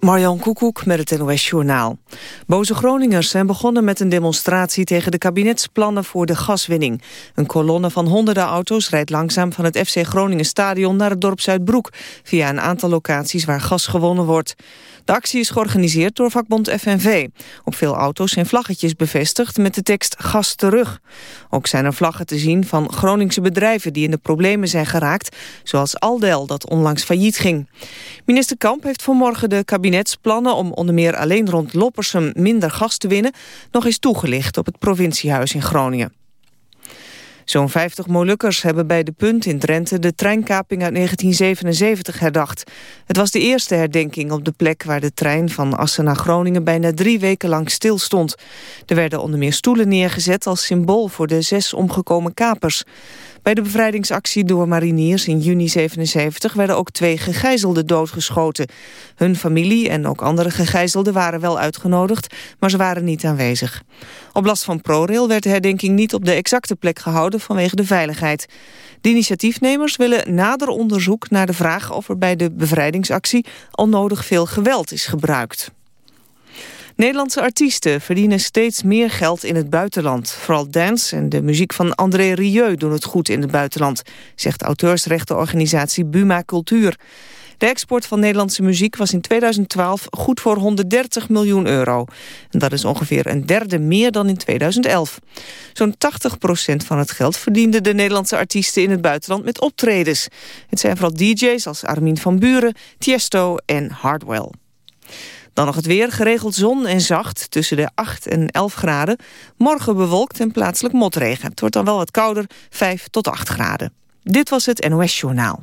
Marjan Koekoek met het NOS Journaal. Boze Groningers zijn begonnen met een demonstratie tegen de kabinetsplannen voor de gaswinning. Een kolonne van honderden auto's rijdt langzaam van het FC Groningen stadion naar het dorp Zuidbroek... via een aantal locaties waar gas gewonnen wordt. De actie is georganiseerd door vakbond FNV. Op veel auto's zijn vlaggetjes bevestigd met de tekst gas terug. Ook zijn er vlaggen te zien van Groningse bedrijven die in de problemen zijn geraakt, zoals Aldel dat onlangs failliet ging. Minister Kamp heeft vanmorgen de kabinetsplannen om onder meer alleen rond Loppersum minder gas te winnen nog eens toegelicht op het provinciehuis in Groningen. Zo'n 50 Molukkers hebben bij De Punt in Drenthe de treinkaping uit 1977 herdacht. Het was de eerste herdenking op de plek waar de trein van Assen naar Groningen bijna drie weken lang stilstond. Er werden onder meer stoelen neergezet als symbool voor de zes omgekomen kapers. Bij de bevrijdingsactie door mariniers in juni 77 werden ook twee gegijzelden doodgeschoten. Hun familie en ook andere gegijzelden waren wel uitgenodigd, maar ze waren niet aanwezig. Op last van ProRail werd de herdenking niet op de exacte plek gehouden vanwege de veiligheid. De initiatiefnemers willen nader onderzoek naar de vraag of er bij de bevrijdingsactie al nodig veel geweld is gebruikt. Nederlandse artiesten verdienen steeds meer geld in het buitenland. Vooral dance en de muziek van André Rieu doen het goed in het buitenland, zegt auteursrechtenorganisatie Buma Cultuur. De export van Nederlandse muziek was in 2012 goed voor 130 miljoen euro. Dat is ongeveer een derde meer dan in 2011. Zo'n 80% van het geld verdienden de Nederlandse artiesten in het buitenland met optredens. Het zijn vooral DJ's als Armin van Buren, Tiesto en Hardwell. Dan nog het weer, geregeld zon en zacht, tussen de 8 en 11 graden. Morgen bewolkt en plaatselijk motregen. Het wordt dan wel wat kouder, 5 tot 8 graden. Dit was het NOS Journaal.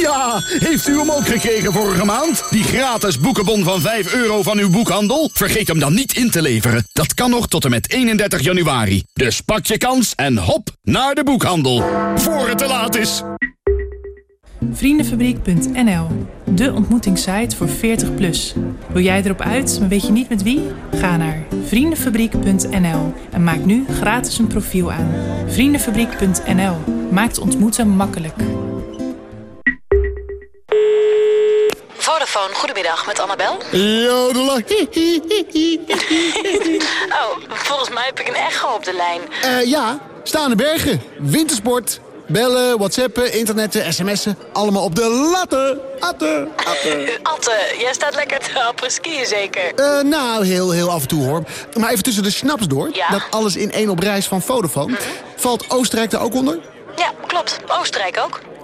Ja, heeft u hem ook gekregen vorige maand? Die gratis boekenbon van 5 euro van uw boekhandel? Vergeet hem dan niet in te leveren. Dat kan nog tot en met 31 januari. Dus pak je kans en hop naar de boekhandel. Voor het te laat is. Vriendenfabriek.nl, de ontmoetingssite voor 40 plus. Wil jij erop uit, maar weet je niet met wie? Ga naar vriendenfabriek.nl en maak nu gratis een profiel aan. Vriendenfabriek.nl maakt ontmoeten makkelijk. Vodafone, goedemiddag, met Annabel. Jodela. oh, volgens mij heb ik een echo op de lijn. Uh, ja, staande bergen, wintersport, bellen, whatsappen, internetten, sms'en. Allemaal op de latte. Atte. Atte. Atte, jij staat lekker te skiën zeker? Uh, nou, heel, heel af en toe hoor. Maar even tussen de snaps door. Ja? Dat alles in één op reis van Vodafone. Mhm. Valt Oostenrijk daar ook onder? Ja, klopt. Oostenrijk ook.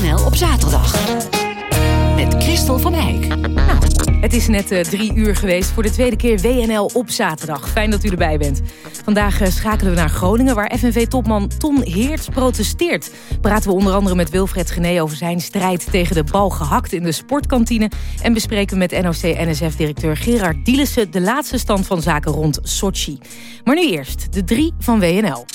WNL op zaterdag. Met Christel van Eijk. Nou, het is net uh, drie uur geweest voor de tweede keer WNL op zaterdag. Fijn dat u erbij bent. Vandaag uh, schakelen we naar Groningen, waar FNV-topman Ton Heerts protesteert. Praten we onder andere met Wilfred Gené over zijn strijd tegen de bal gehakt in de sportkantine. En bespreken we met NOC-NSF-directeur Gerard Dielissen de laatste stand van zaken rond Sochi. Maar nu eerst de drie van WNL.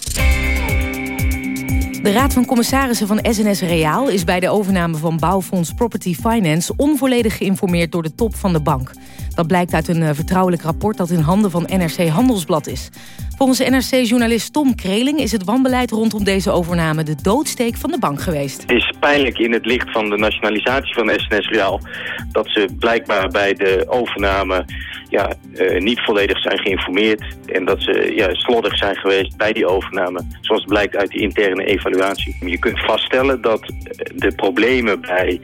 De Raad van Commissarissen van SNS Reaal is bij de overname van bouwfonds Property Finance onvolledig geïnformeerd door de top van de bank. Dat blijkt uit een vertrouwelijk rapport dat in handen van NRC Handelsblad is. Volgens NRC-journalist Tom Kreling is het wanbeleid rondom deze overname de doodsteek van de bank geweest. Het is pijnlijk in het licht van de nationalisatie van SNS Real dat ze blijkbaar bij de overname ja, uh, niet volledig zijn geïnformeerd en dat ze ja, slordig zijn geweest bij die overname, zoals blijkt uit die interne evaluatie. Je kunt vaststellen dat de problemen bij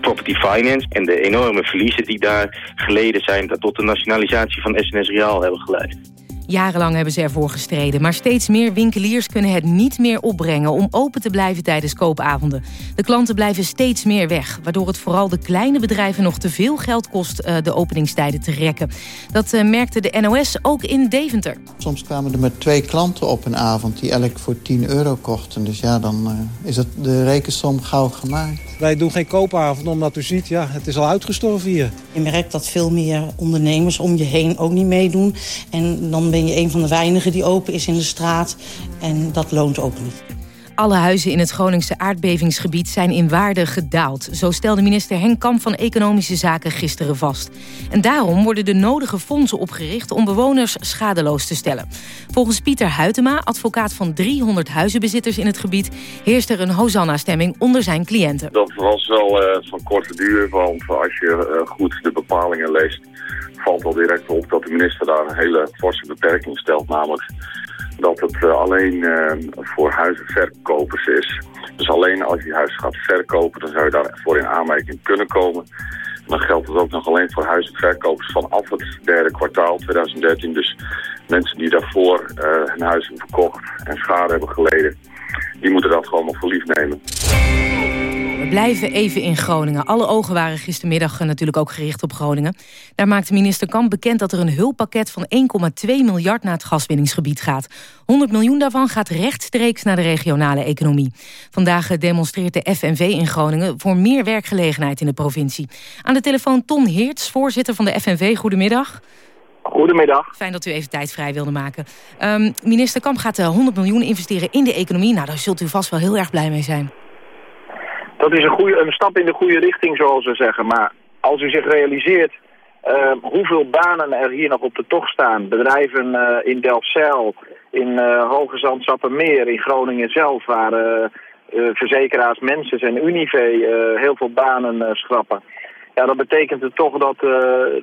property finance en de enorme verliezen die daar geleden zijn, dat tot de nationalisatie van SNS Real hebben geleid. Jarenlang hebben ze ervoor gestreden, maar steeds meer winkeliers kunnen het niet meer opbrengen om open te blijven tijdens koopavonden. De klanten blijven steeds meer weg, waardoor het vooral de kleine bedrijven nog te veel geld kost uh, de openingstijden te rekken. Dat uh, merkte de NOS ook in Deventer. Soms kwamen er met twee klanten op een avond die elk voor 10 euro kochten. Dus ja, dan uh, is het de rekensom gauw gemaakt. Wij doen geen koopavond omdat u ziet, ja, het is al uitgestorven hier. Je merkt dat veel meer ondernemers om je heen ook niet meedoen. En dan ben je een van de weinigen die open is in de straat. En dat loont ook niet. Alle huizen in het Groningse aardbevingsgebied zijn in waarde gedaald. Zo stelde minister Henk Kamp van Economische Zaken gisteren vast. En daarom worden de nodige fondsen opgericht om bewoners schadeloos te stellen. Volgens Pieter Huytema, advocaat van 300 huizenbezitters in het gebied... heerst er een Hosanna-stemming onder zijn cliënten. Dat was wel uh, van korte duur, want als je uh, goed de bepalingen leest... valt al direct op dat de minister daar een hele forse beperking stelt, namelijk dat het uh, alleen uh, voor huizenverkopers is. Dus alleen als je huis gaat verkopen, dan zou je daarvoor in aanmerking kunnen komen. dan geldt het ook nog alleen voor huizenverkopers vanaf het derde kwartaal 2013. Dus mensen die daarvoor uh, hun huis hebben verkocht en schade hebben geleden, die moeten dat gewoon nog voor lief nemen. We blijven even in Groningen. Alle ogen waren gistermiddag natuurlijk ook gericht op Groningen. Daar maakte minister Kamp bekend dat er een hulppakket van 1,2 miljard naar het gaswinningsgebied gaat. 100 miljoen daarvan gaat rechtstreeks naar de regionale economie. Vandaag demonstreert de FNV in Groningen voor meer werkgelegenheid in de provincie. Aan de telefoon Ton Heerts, voorzitter van de FNV. Goedemiddag. Goedemiddag. Fijn dat u even tijd vrij wilde maken. Um, minister Kamp gaat 100 miljoen investeren in de economie. Nou, daar zult u vast wel heel erg blij mee zijn. Dat is een, goede, een stap in de goede richting, zoals we zeggen. Maar als u zich realiseert uh, hoeveel banen er hier nog op de tocht staan. Bedrijven uh, in Delfzijl, in uh, Hoge Zand, Sappemeer, in Groningen zelf... waar verzekeraars Menses en Unive heel veel banen schrappen. Ja, dat betekent het toch dat,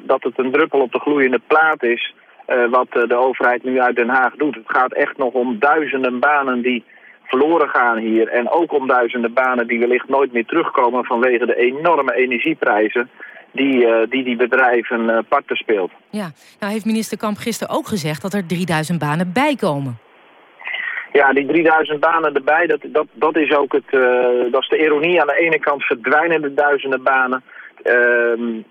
dat het een druppel op de gloeiende plaat is... wat de overheid nu uit Den Haag doet. Het gaat echt nog om duizenden banen die verloren gaan hier. En ook om duizenden banen die wellicht nooit meer terugkomen vanwege de enorme energieprijzen die uh, die, die bedrijven uh, parten speelt. Ja, nou heeft minister Kamp gisteren ook gezegd dat er 3000 banen bijkomen. Ja, die 3000 banen erbij, dat, dat, dat is ook het, uh, dat is de ironie. Aan de ene kant verdwijnen de duizenden banen. Ehm,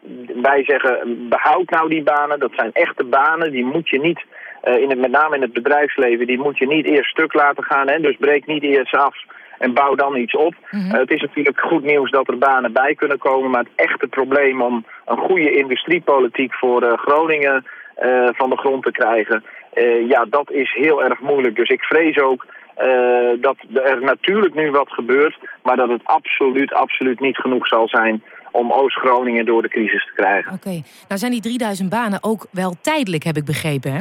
wij zeggen, behoud nou die banen, dat zijn echte banen, die moet je niet uh, in het, met name in het bedrijfsleven, die moet je niet eerst stuk laten gaan. Hè? Dus breek niet eerst af en bouw dan iets op. Mm -hmm. uh, het is natuurlijk goed nieuws dat er banen bij kunnen komen. Maar het echte probleem om een goede industriepolitiek voor uh, Groningen van de grond te krijgen... ja, dat is heel erg moeilijk. Dus ik vrees ook dat er natuurlijk nu wat gebeurt... maar dat het absoluut, absoluut niet genoeg zal zijn om Oost-Groningen door de crisis te krijgen. Oké, okay. nou zijn die 3000 banen ook wel tijdelijk, heb ik begrepen, hè?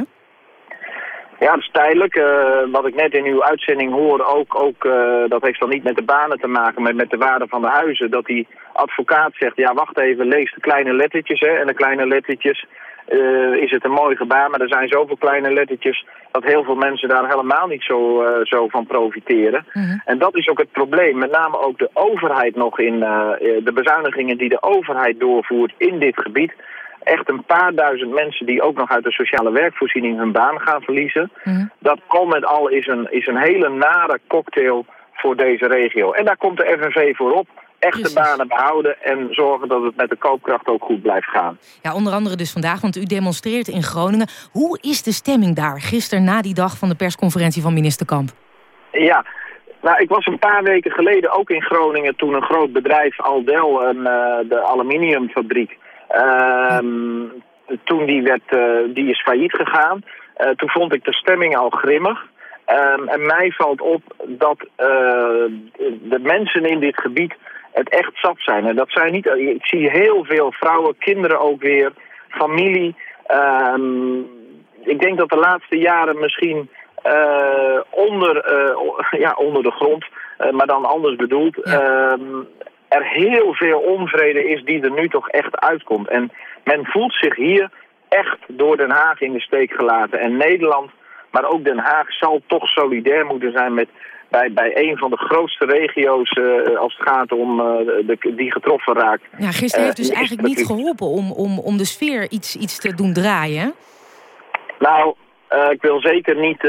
Ja, dat is tijdelijk. Uh, wat ik net in uw uitzending hoor, ook, ook uh, dat heeft dan niet met de banen te maken, maar met de waarde van de huizen. Dat die advocaat zegt, ja wacht even, lees de kleine lettertjes. Hè, en de kleine lettertjes uh, is het een mooi gebaar, maar er zijn zoveel kleine lettertjes dat heel veel mensen daar helemaal niet zo, zo van profiteren. -hmm. En dat is ook het probleem. Met name ook de overheid nog in de bezuinigingen die de overheid doorvoert in dit gebied echt een paar duizend mensen die ook nog uit de sociale werkvoorziening hun baan gaan verliezen. Mm. Dat al met al is een, is een hele nare cocktail voor deze regio. En daar komt de FNV voor op. Echte Precies. banen behouden en zorgen dat het met de koopkracht ook goed blijft gaan. Ja, onder andere dus vandaag, want u demonstreert in Groningen. Hoe is de stemming daar gisteren na die dag van de persconferentie van minister Kamp? Ja, nou, ik was een paar weken geleden ook in Groningen toen een groot bedrijf, Aldel, een, uh, de aluminiumfabriek, Uh, toen die, werd, uh, die is failliet gegaan. Uh, toen vond ik de stemming al grimmig. Um, en mij valt op dat de mensen in dit gebied het echt zat zijn. En dat zijn niet, ik zie heel veel vrouwen, kinderen ook weer, familie. Ehm, ik denk dat de laatste jaren misschien eh, onder, eh, ja, onder de grond, eh, maar dan anders bedoeld, ehm, er heel veel onvrede is die er nu toch echt uitkomt. En men voelt zich hier echt door Den Haag in de steek gelaten. En Nederland, maar ook Den Haag, zal toch solidair moeten zijn met bij, bij een van de grootste regio's uh, als het gaat om uh, de, die getroffen raakt. Ja, gisteren heeft dus eigenlijk niet geholpen om, om, om de sfeer iets, iets te doen draaien. Nou, ik wil zeker niet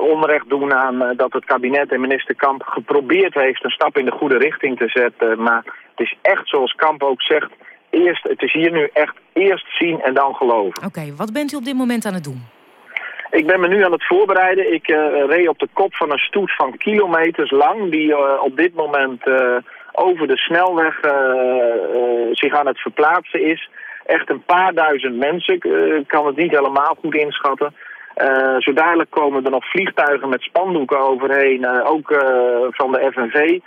onrecht doen aan dat het kabinet en minister Kamp geprobeerd heeft een stap in de goede richting te zetten. Maar het is echt zoals Kamp ook zegt, eerst, het is hier nu echt eerst zien en dan geloven. Oké, wat bent u op dit moment aan het doen? Ik ben me nu aan het voorbereiden. Ik uh, reed op de kop van een stoet van kilometers lang... die uh, op dit moment uh, over de snelweg zich aan het verplaatsen is. Echt een paar duizend mensen. Ik kan het niet helemaal goed inschatten. zo dadelijk komen er nog vliegtuigen met spandoeken overheen. ook van de FNV.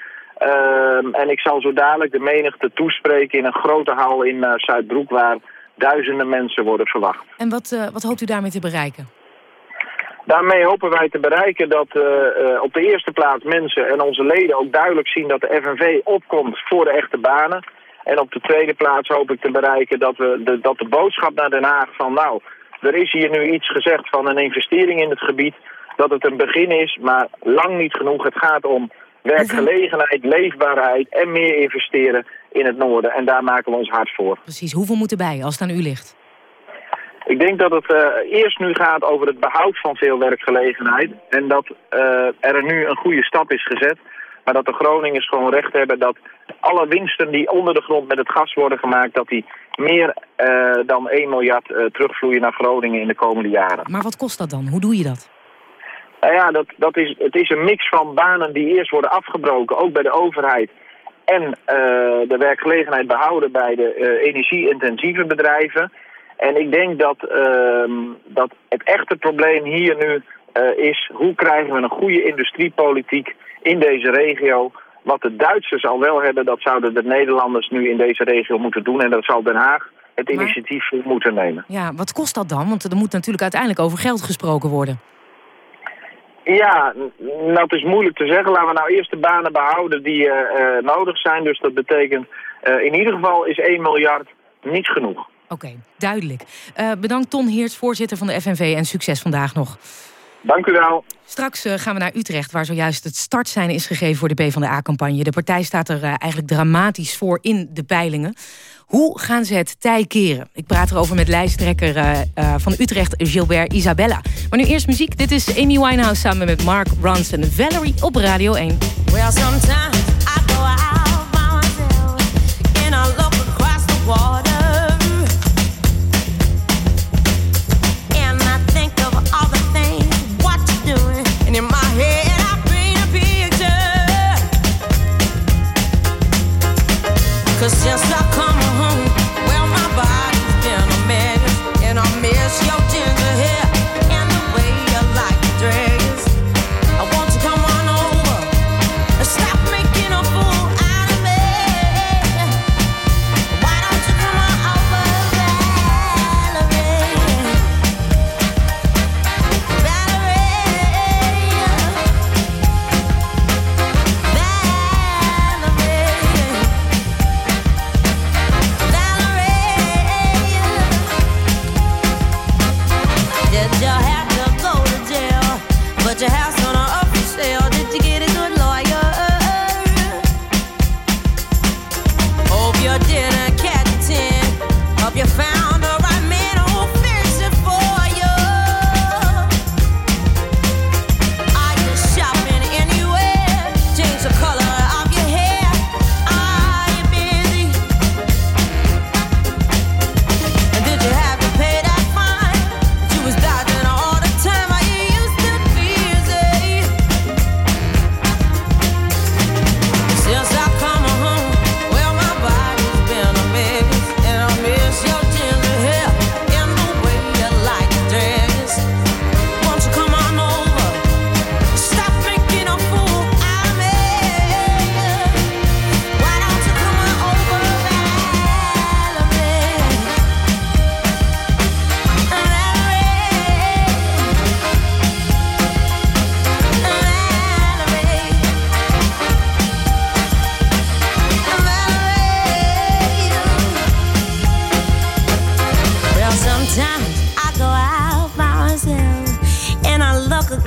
En ik zal zo dadelijk de menigte toespreken in een grote hal in Zuidbroek... waar duizenden mensen worden verwacht. En wat, wat hoopt u daarmee te bereiken? Daarmee hopen wij te bereiken dat uh, uh, op de eerste plaats mensen en onze leden ook duidelijk zien dat de FNV opkomt voor de echte banen. En op de tweede plaats hoop ik te bereiken dat, we de, dat de boodschap naar Den Haag van nou, er is hier nu iets gezegd van een investering in het gebied, dat het een begin is, maar lang niet genoeg. Het gaat om werkgelegenheid, leefbaarheid en meer investeren in het noorden. En daar maken we ons hard voor. Precies, hoeveel moet erbij als het aan u ligt? Ik denk dat het uh, eerst nu gaat over het behoud van veel werkgelegenheid. En dat uh, er nu een goede stap is gezet. Maar dat de Groningers gewoon recht hebben dat alle winsten die onder de grond met het gas worden gemaakt... dat die meer uh, dan 1 miljard terugvloeien naar Groningen in de komende jaren. Maar wat kost dat dan? Hoe doe je dat? Nou ja, dat, dat is, het is een mix van banen die eerst worden afgebroken, ook bij de overheid... en de werkgelegenheid behouden bij de energie-intensieve bedrijven... En ik denk dat, uh, dat het echte probleem hier nu uh, is... hoe krijgen we een goede industriepolitiek in deze regio... Wat de Duitsers al wel hebben, dat zouden de Nederlanders nu in deze regio moeten doen. En dat zal Den Haag het initiatief moeten nemen. Ja, wat kost dat dan? Want er moet natuurlijk uiteindelijk over geld gesproken worden. Ja, nou het is moeilijk te zeggen. Laten we nou eerst de banen behouden die uh, uh, nodig zijn. Dus dat betekent uh, in ieder geval is 1 miljard niet genoeg. Oké, okay, duidelijk. Uh, bedankt Ton Heerts, voorzitter van de FNV en succes vandaag nog. Dank u wel. Straks uh, gaan we naar Utrecht, waar zojuist het startsein is gegeven voor de PvdA-campagne. De partij staat er uh, eigenlijk dramatisch voor in de peilingen. Hoe gaan ze het tij keren? Ik praat erover met lijsttrekker van Utrecht, Gilbert Isabella. Maar nu eerst muziek. Dit is Amy Winehouse samen met Mark Ronson en Valerie op Radio 1. Well, sometimes I go out by myself and I look across the water. Cause since I come home,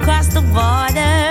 across the border.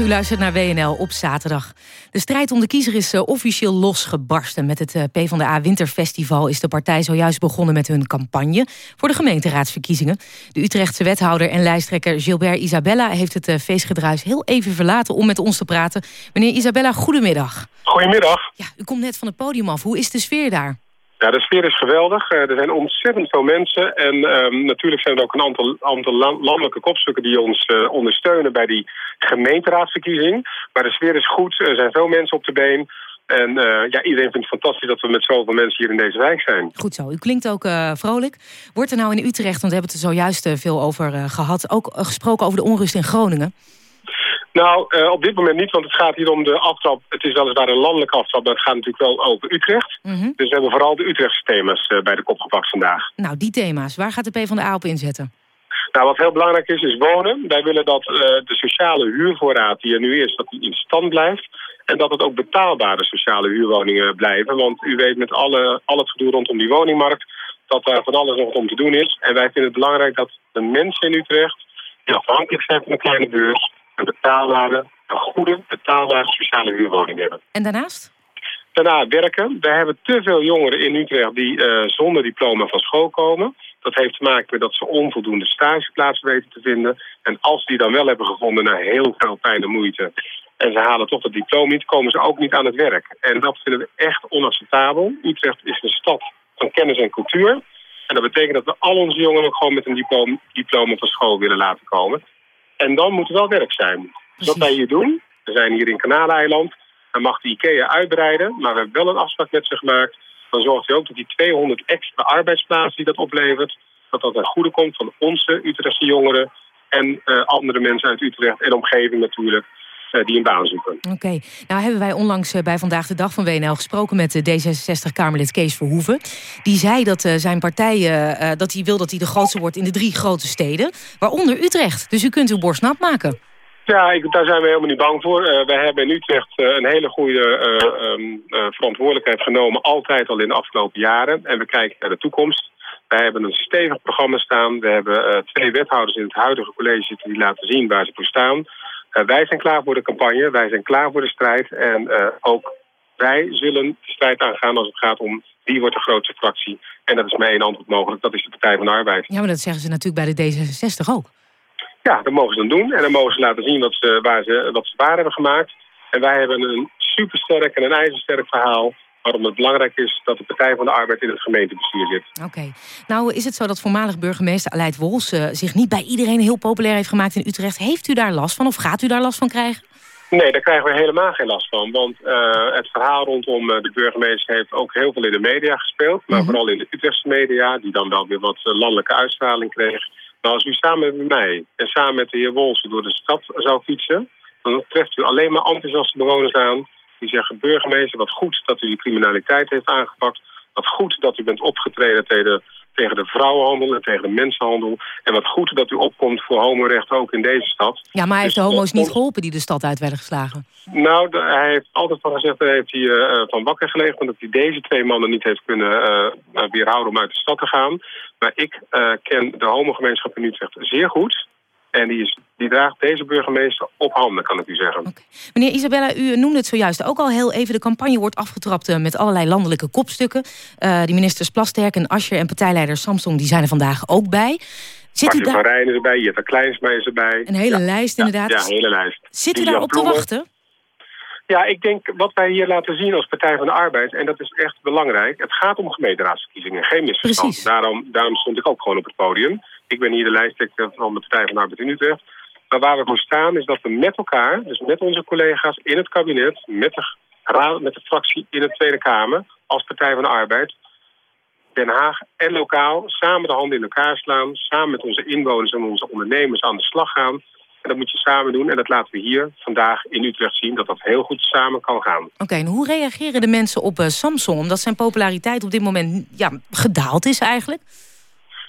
U luistert naar WNL op zaterdag. De strijd om de kiezer is eh, officieel losgebarsten. Met het eh, PvdA Winterfestival is de partij zojuist begonnen met hun campagne voor de gemeenteraadsverkiezingen. De Utrechtse wethouder en lijsttrekker Gilbert Isabella heeft het eh, feestgedruis heel even verlaten om met ons te praten. Meneer Isabella, goedemiddag. Goedemiddag. Ja, u komt net van het podium af. Hoe is de sfeer daar? Ja, de sfeer is geweldig. Eh, er zijn ontzettend veel mensen. En ehm, natuurlijk zijn er ook een aantal, aantal la- landelijke kopstukken die ons eh, ondersteunen bij die gemeenteraadsverkiezing. Maar de sfeer is goed. Er zijn veel mensen op de been. En eh, ja, iedereen vindt het fantastisch dat we met zoveel mensen hier in deze wijk zijn. Goed zo, u klinkt ook vrolijk. Wordt er nou in Utrecht, want we hebben het er zojuist veel over eh, gehad... ook gesproken over de onrust in Groningen? Nou, eh, op dit moment niet, want het gaat hier om de aftrap. Het is weliswaar een landelijke aftrap, maar het gaat natuurlijk wel over Utrecht. Mhm. Dus we hebben vooral de Utrechtse thema's eh, bij de kop gepakt vandaag. Nou, die thema's, waar gaat de PvdA op inzetten? Nou, wat heel belangrijk is, is wonen. Wij willen dat eh, de sociale huurvoorraad die er nu is, dat die in stand blijft. En dat het ook betaalbare sociale huurwoningen blijven. Want u weet met alle, al het gedoe rondom die woningmarkt... dat daar van alles nog om te doen is. En wij vinden het belangrijk dat de mensen in Utrecht... die afhankelijk zijn van een kleine beurs... een betaalbare, een goede, betaalbare sociale huurwoning hebben. En daarnaast? Daarna werken. We hebben te veel jongeren in Utrecht die eh, zonder diploma van school komen. Dat heeft te maken met dat ze onvoldoende stageplaatsen weten te vinden. En als die dan wel hebben gevonden na heel veel pijn en moeite... en ze halen toch het diploma niet, komen ze ook niet aan het werk. En dat vinden we echt onacceptabel. Utrecht is een stad van kennis en cultuur. En dat betekent dat we al onze jongeren ook gewoon met een diploma, diploma van school willen laten komen. En dan moet er wel werk zijn. Dus wat wij hier doen, we zijn hier in Kanaleiland... dan mag de IKEA uitbreiden, maar we hebben wel een afspraak met ze gemaakt. Dan zorgt hij ook dat die 200 extra arbeidsplaatsen die dat oplevert... dat dat ten goede komt van onze Utrechtse jongeren... en eh, andere mensen uit Utrecht en omgeving natuurlijk... eh, die een baan zoeken. Oké, nou hebben wij onlangs eh, bij Vandaag de Dag van WNL gesproken met de D66-Kamerlid Kees Verhoeven. Die zei dat eh, zijn partij eh, eh, dat hij wil dat hij de grootste wordt in de drie grote steden, waaronder Utrecht. Dus u kunt uw borst nat maken. Ja, ik, daar zijn we helemaal niet bang voor. Eh, wij hebben in Utrecht eh, een hele goede eh, ehm, eh, verantwoordelijkheid genomen, altijd al in de afgelopen jaren. En we kijken naar de toekomst. Wij hebben een stevig programma staan. We hebben eh, twee wethouders in het huidige college zitten die laten zien waar ze voor staan. Eh, wij zijn klaar voor de campagne, wij zijn klaar voor de strijd. En eh, ook wij zullen de strijd aangaan als het gaat om wie wordt de grootste fractie. En dat is maar één antwoord mogelijk, dat is de Partij van de Arbeid. Ja, maar dat zeggen ze natuurlijk bij de D66 ook. Ja, dat mogen ze dan doen. En dan mogen ze laten zien wat ze, waar ze, wat ze waar hebben gemaakt. En wij hebben een supersterk en een ijzersterk verhaal... waarom het belangrijk is dat de Partij van de Arbeid in het gemeentebestuur zit. Oké. Nou is het zo dat voormalig burgemeester Aleid Wols eh, zich niet bij iedereen heel populair heeft gemaakt in Utrecht. Heeft u daar last van of gaat u daar last van krijgen? Nee, daar krijgen we helemaal geen last van. Want eh, het verhaal rondom eh, de burgemeester heeft ook heel veel in de media gespeeld. Maar vooral in de Utrechtse media, die dan wel weer wat landelijke uitstraling kreeg. Maar als u samen met mij en samen met de heer Wolsen door de stad zou fietsen... dan treft u alleen maar enthousiaste bewoners aan die zeggen... burgemeester, wat goed dat u die criminaliteit heeft aangepakt. Wat goed dat u bent opgetreden tegen, tegen de vrouwenhandel en tegen de mensenhandel. En wat goed dat u opkomt voor homorechten ook in deze stad. Ja, maar hij heeft Dus, de homo's niet geholpen die de stad uit werden geslagen. nou, hij heeft altijd van gezegd, daar heeft hij eh, van wakker gelegen... omdat hij deze twee mannen niet heeft kunnen eh, weerhouden om uit de stad te gaan. Maar ik eh, ken de homogemeenschap in Utrecht zeer goed. En die, is, die draagt deze burgemeester op handen, kan ik u zeggen. Meneer Isabella, u noemde het zojuist ook al heel even. De campagne wordt afgetrapt eh, met allerlei landelijke kopstukken. Uh, die ministers Plasterk en Ascher en partijleider Samsung die zijn er vandaag ook bij. Zit u daar... van Rijn is erbij, Jetta Kleinsma is erbij. Een hele ja. lijst inderdaad. Ja, ja, een hele lijst. Zit u daarop te wachten? Ja, ik denk wat wij hier laten zien als Partij van de Arbeid... en dat is echt belangrijk, het gaat om gemeenteraadsverkiezingen. Geen misverstand. Daarom, daarom stond ik ook gewoon op het podium. Ik ben hier de lijsttrekker van de Partij van de Arbeid in Utrecht. Maar waar we voor staan is dat we met elkaar, dus met onze collega's in het kabinet... met de, raad, met de fractie in de Tweede Kamer als Partij van de Arbeid... Den Haag en lokaal samen de handen in elkaar slaan... samen met onze inwoners en onze ondernemers aan de slag gaan... En dat moet je samen doen. En dat laten we hier vandaag in Utrecht zien dat dat heel goed samen kan gaan. Oké, en hoe reageren de mensen op uh, Samsung? Omdat zijn populariteit op dit moment ja, gedaald is eigenlijk?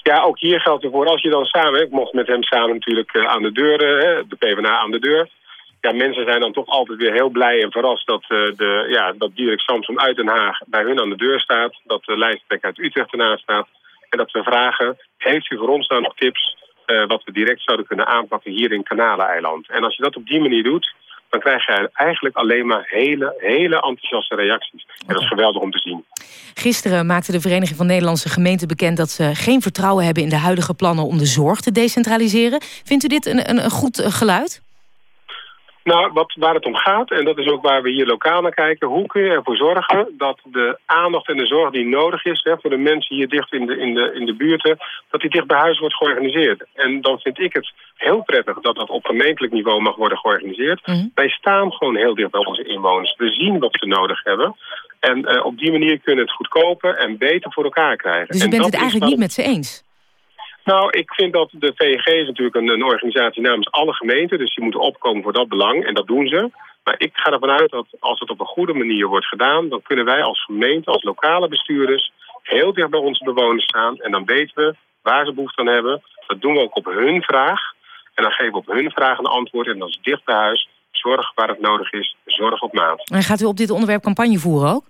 Ja, ook hier geldt ervoor. Als je dan samen, ik mocht met hem samen natuurlijk uh, aan de deur, uh, de PvdA aan de deur. Ja, mensen zijn dan toch altijd weer heel blij en verrast dat, de, ja, dat Samsung uit Den Haag bij hun aan de deur staat. Dat de lijsttrekker uit Utrecht ernaast staat. En dat we vragen, heeft u voor ons nou nog tips wat we direct zouden kunnen aanpakken hier in Kanaleneiland. En als je dat op die manier doet, dan krijg je eigenlijk alleen maar hele, hele enthousiaste reacties. En dat is geweldig om te zien. Gisteren maakte de Vereniging van Nederlandse Gemeenten bekend... dat ze geen vertrouwen hebben in de huidige plannen om de zorg te decentraliseren. Vindt u dit een, een, een goed geluid? Nou, wat, waar het om gaat, en dat is ook waar we hier lokaal naar kijken... hoe kun je ervoor zorgen dat de aandacht en de zorg die nodig is... Hè, voor de mensen hier dicht in de, in, de, in de buurten... dat die dicht bij huis wordt georganiseerd. En dan vind ik het heel prettig dat dat op gemeentelijk niveau mag worden georganiseerd. Mhm. Wij staan gewoon heel dicht bij onze inwoners. We zien wat ze nodig hebben. En uh, op die manier kunnen we het goedkoper en beter voor elkaar krijgen. Dus u en bent dat het eigenlijk niet met ze eens? Nou, ik vind dat de VNG is natuurlijk een, een organisatie namens alle gemeenten. Dus die moeten opkomen voor dat belang. En dat doen ze. Maar ik ga ervan uit dat als het op een goede manier wordt gedaan... dan kunnen wij als gemeente, als lokale bestuurders... heel dicht bij onze bewoners staan. En dan weten we waar ze behoefte aan hebben. Dat doen we ook op hun vraag. En dan geven we op hun vraag een antwoord. En dat is dicht bij huis. Zorg waar het nodig is. Zorg op maat. En gaat u op dit onderwerp campagne voeren ook?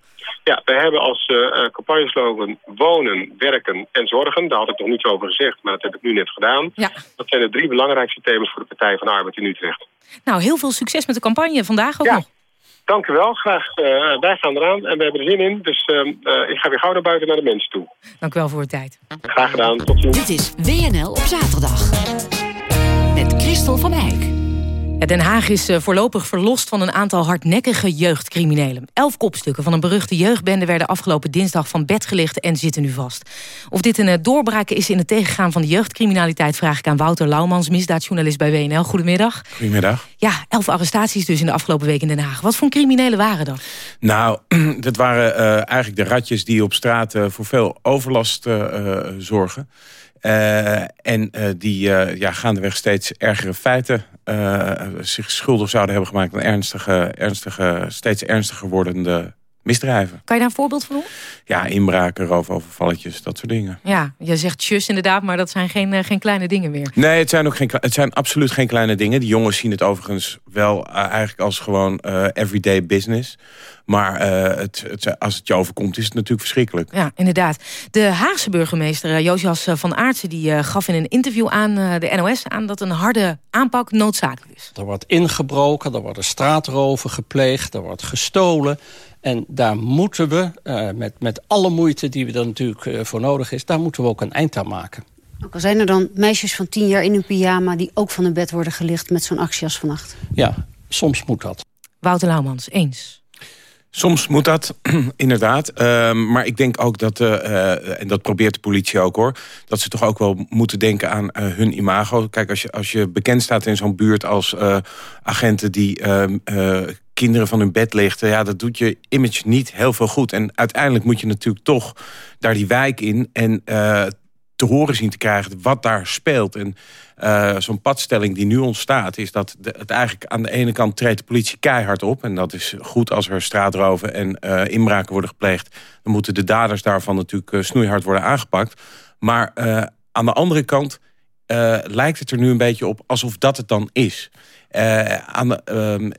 Ja, we hebben als uh, uh, campagneslogan wonen, werken en zorgen. Daar had ik nog niet over gezegd, maar dat heb ik nu net gedaan. Ja. Dat zijn de drie belangrijkste thema's voor de Partij van de Arbeid in Utrecht. Nou, heel veel succes met de campagne vandaag ook Ja. nog. Dank u wel, graag. Uh, wij gaan eraan en we hebben er zin in. Dus uh, uh, ik ga weer gauw naar buiten naar de mensen toe. Dank u wel voor uw tijd. Graag gedaan, tot ziens. Dit is WNL op zaterdag. Met Christel van Eijk. Den Haag is eh, voorlopig verlost van een aantal hardnekkige jeugdcriminelen. Elf kopstukken van een beruchte jeugdbende werden afgelopen dinsdag van bed gelicht en zitten nu vast. Of dit een eh, doorbraak is in het tegengaan van de jeugdcriminaliteit vraag ik aan Wouter Laumans, misdaadjournalist bij WNL. Goedemiddag. Goedemiddag. Ja, elf arrestaties dus in de afgelopen week in Den Haag. Wat voor criminelen waren dat? Nou, dat waren uh, eigenlijk de ratjes die op straat uh, voor veel overlast uh, zorgen. Uh, en uh, die uh, ja, gaandeweg steeds ergere feiten zich schuldig zouden hebben gemaakt... aan ernstige, ernstige, steeds ernstiger wordende misdrijven. Kan je daar een voorbeeld van doen? Ja, inbraken, roofovervalletjes, dat soort dingen. Ja, je zegt tjus inderdaad, maar dat zijn geen, geen kleine dingen meer. Nee, het zijn, ook geen, het zijn absoluut geen kleine dingen. Die jongens zien het overigens wel eigenlijk als gewoon everyday business... Maar uh, het, het, als het je overkomt, is het natuurlijk verschrikkelijk. Ja, inderdaad. De Haagse burgemeester uh, Josias van Aartsen... die uh, gaf in een interview aan de NOS aan... dat een harde aanpak noodzakelijk is. Er wordt ingebroken, er worden straatroven gepleegd... er wordt gestolen. En daar moeten we, met, met alle moeite die er natuurlijk voor nodig is... daar moeten we ook een eind aan maken. Ook al zijn er dan meisjes van tien jaar in hun pyjama... die ook van hun bed worden gelicht met zo'n actie als vannacht. Ja, soms moet dat. Wouter Laumans, eens. Soms moet dat, inderdaad. Uh, maar ik denk ook dat, uh, uh, en dat probeert de politie ook hoor... dat ze toch ook wel moeten denken aan hun imago. Kijk, als je, als je bekend staat in zo'n buurt als agenten... die ehm, kinderen van hun bed lichten... ja, dat doet je image niet heel veel goed. En uiteindelijk moet je natuurlijk toch daar die wijk in... en te horen zien te krijgen wat daar speelt. En uh, zo'n padstelling die nu ontstaat... is dat het eigenlijk aan de ene kant treedt de politie keihard op. En dat is goed als er straatroven en uh, inbraken worden gepleegd. Dan moeten de daders daarvan natuurlijk snoeihard worden aangepakt. Maar aan de andere kant lijkt het er nu een beetje op alsof dat het dan is. aan de, um,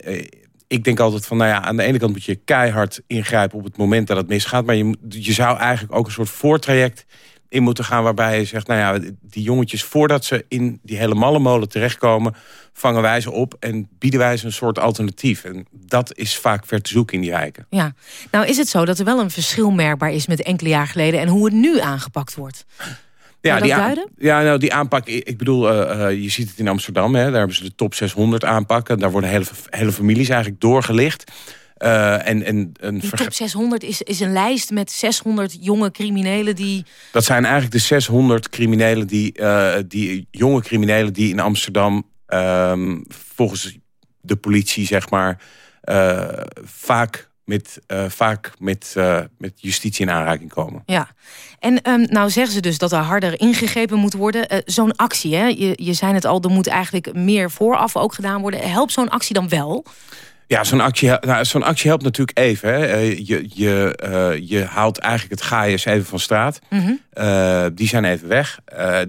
ik denk altijd van, nou ja, aan de ene kant moet je keihard ingrijpen... op het moment dat het misgaat. Maar je, je zou eigenlijk ook een soort voortraject in moeten gaan... waarbij je zegt, nou ja, die jongetjes voordat ze in die hele malle molen terechtkomen... vangen wij ze op en bieden wij ze een soort alternatief. En dat is vaak ver te zoeken in die wijken. Ja, nou is het zo dat er wel een verschil merkbaar is met enkele jaar geleden... en hoe het nu aangepakt wordt. Ja, die, duiden? ja nou, die aanpak, ik bedoel, eh, eh, je ziet het in Amsterdam. Hè, daar hebben ze de top 600 aanpakken. Daar worden hele, hele families eigenlijk doorgelicht. Eh, en, en een Die top 600 is, is een lijst met 600 jonge criminelen die... Dat zijn eigenlijk de 600 criminelen die, die jonge criminelen die in Amsterdam ehm, volgens de politie zeg maar vaak met, eh, vaak met, eh, met justitie in aanraking komen. Ja, en ehm, nou zeggen ze dus dat er harder ingegrepen moet worden. Eh, zo'n actie, hè? Je, je zei het al, er moet eigenlijk meer vooraf ook gedaan worden. Helpt zo'n actie dan wel? Ja, zo'n actie, nou, zo'n actie helpt natuurlijk even. Hè. Je, je, je haalt eigenlijk het gaaiers even van straat. Mhm. Die zijn even weg.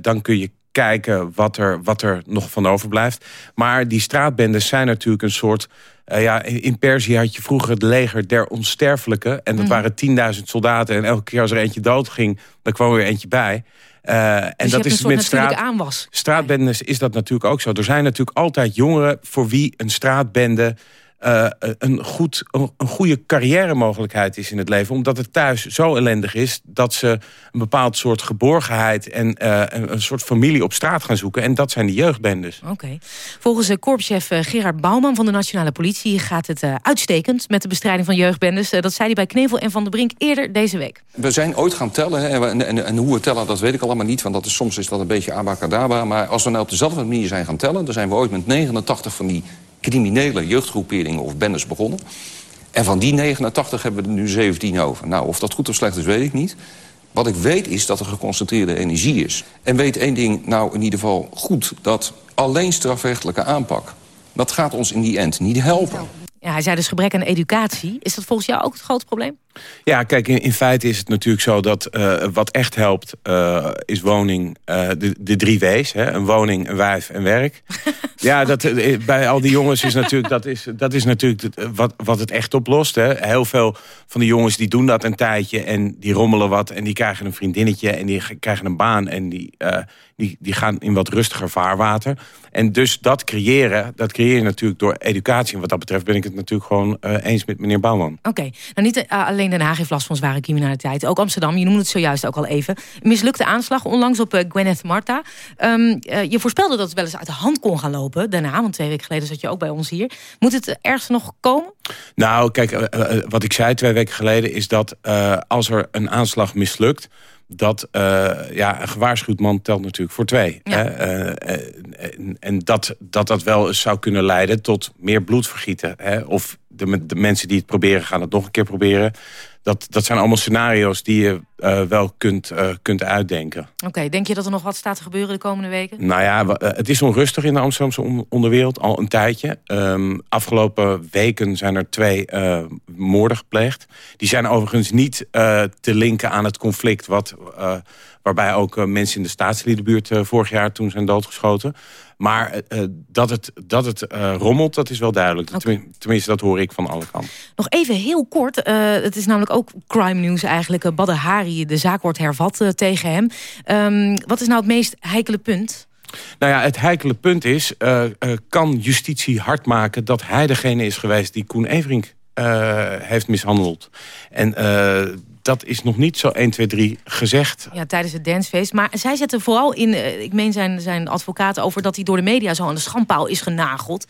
Dan kun je kijken wat er, wat er nog van overblijft. Maar die straatbendes zijn natuurlijk een soort... eh, ja, in Perzië had je vroeger het leger der onsterfelijke. En dat Mhm. waren 10.000 soldaten. En elke keer als er eentje doodging, dan kwam er weer eentje bij. Eh, en Dus dat is met straat. aanwas. Straatbendes is dat natuurlijk ook zo. Er zijn natuurlijk altijd jongeren voor wie een straatbende eh, een, goed, een, een goede carrière mogelijkheid is in het leven. Omdat het thuis zo ellendig is dat ze een bepaald soort geborgenheid en eh, een, een soort familie op straat gaan zoeken. En dat zijn de jeugdbendes. Oké. Volgens uh, korpschef Gerard Bouwman van de Nationale Politie... gaat het uh, uitstekend met de bestrijding van jeugdbendes. Uh, dat zei hij bij Knevel en Van der Brink eerder deze week. We zijn ooit gaan tellen. Hè, en, en, en, hoe we tellen, dat weet ik allemaal niet. Want dat is, soms is dat een beetje abacadabra. Maar als we nou op dezelfde manier zijn gaan tellen... dan zijn we ooit met 89 van die criminele jeugdgroeperingen of bendes begonnen. En van die 89 hebben we er nu 17 over. Nou, of dat goed of slecht is, weet ik niet. Wat ik weet is dat er geconcentreerde energie is. En weet één ding nou in ieder geval goed... dat alleen strafrechtelijke aanpak... dat gaat ons in die end niet helpen. Ja, hij zei dus gebrek aan educatie. Is dat volgens jou ook het grote probleem? Ja, kijk, in, in feite is het natuurlijk zo dat uh, wat echt helpt... Uh, is woning, uh, de, de drie W's. Hè? Een woning, een wijf en werk. ja, dat, bij al die jongens is natuurlijk, dat is, dat is natuurlijk wat, wat het echt oplost. Hè? Heel veel van die jongens die doen dat een tijdje... en die rommelen wat en die krijgen een vriendinnetje... en die krijgen een baan en die, die, die gaan in wat rustiger vaarwater. En dus dat creëren, dat creëer je natuurlijk door educatie. En wat dat betreft ben ik het natuurlijk gewoon eens met meneer Bouwman. Oké, okay. nou niet alleen Den Haag heeft last van zware criminaliteit. Ook Amsterdam, je noemde het zojuist ook al even. Mislukte aanslag onlangs op uh, Gwyneth Marta. Um, uh, je voorspelde dat het wel eens uit de hand kon gaan lopen daarna. Want twee weken geleden zat je ook bij ons hier. Moet het ergens nog komen? Nou, kijk, wat ik zei twee weken geleden... is dat als er een aanslag mislukt dat uh, ja, een gewaarschuwd man telt natuurlijk voor twee. Ja. Hè? Uh, en en dat, dat dat wel eens zou kunnen leiden tot meer bloedvergieten. Hè? Of de, de, mensen die het proberen gaan het nog een keer proberen. Dat, dat zijn allemaal scenario's die je uh, wel kunt, kunt uitdenken. Oké, okay, denk je dat er nog wat staat te gebeuren de komende weken? Nou ja, het is onrustig in de Amsterdamse onderwereld al een tijdje. Um, afgelopen weken zijn er twee uh, moorden gepleegd. Die zijn overigens niet te linken aan het conflict... Wat, waarbij ook mensen in de staatsliedenbuurt vorig jaar toen zijn doodgeschoten. Maar dat het, dat het rommelt, dat is wel duidelijk. Okay. Tenminste, dat hoor ik van alle kanten. Nog even heel kort. het is namelijk ook crime news eigenlijk. Badr Hari, de zaak wordt hervat tegen hem. Um, wat is nou het meest heikele punt? Nou ja, het heikele punt is... Kan justitie hard maken dat hij degene is geweest... die Koen Everink uh, heeft mishandeld? En dat is nog niet zo 1, 2, 3 gezegd. Ja, tijdens het dancefeest. Maar zij zetten vooral in, ik meen zijn, zijn advocaat over... dat hij door de media zo aan de schandpaal is genageld.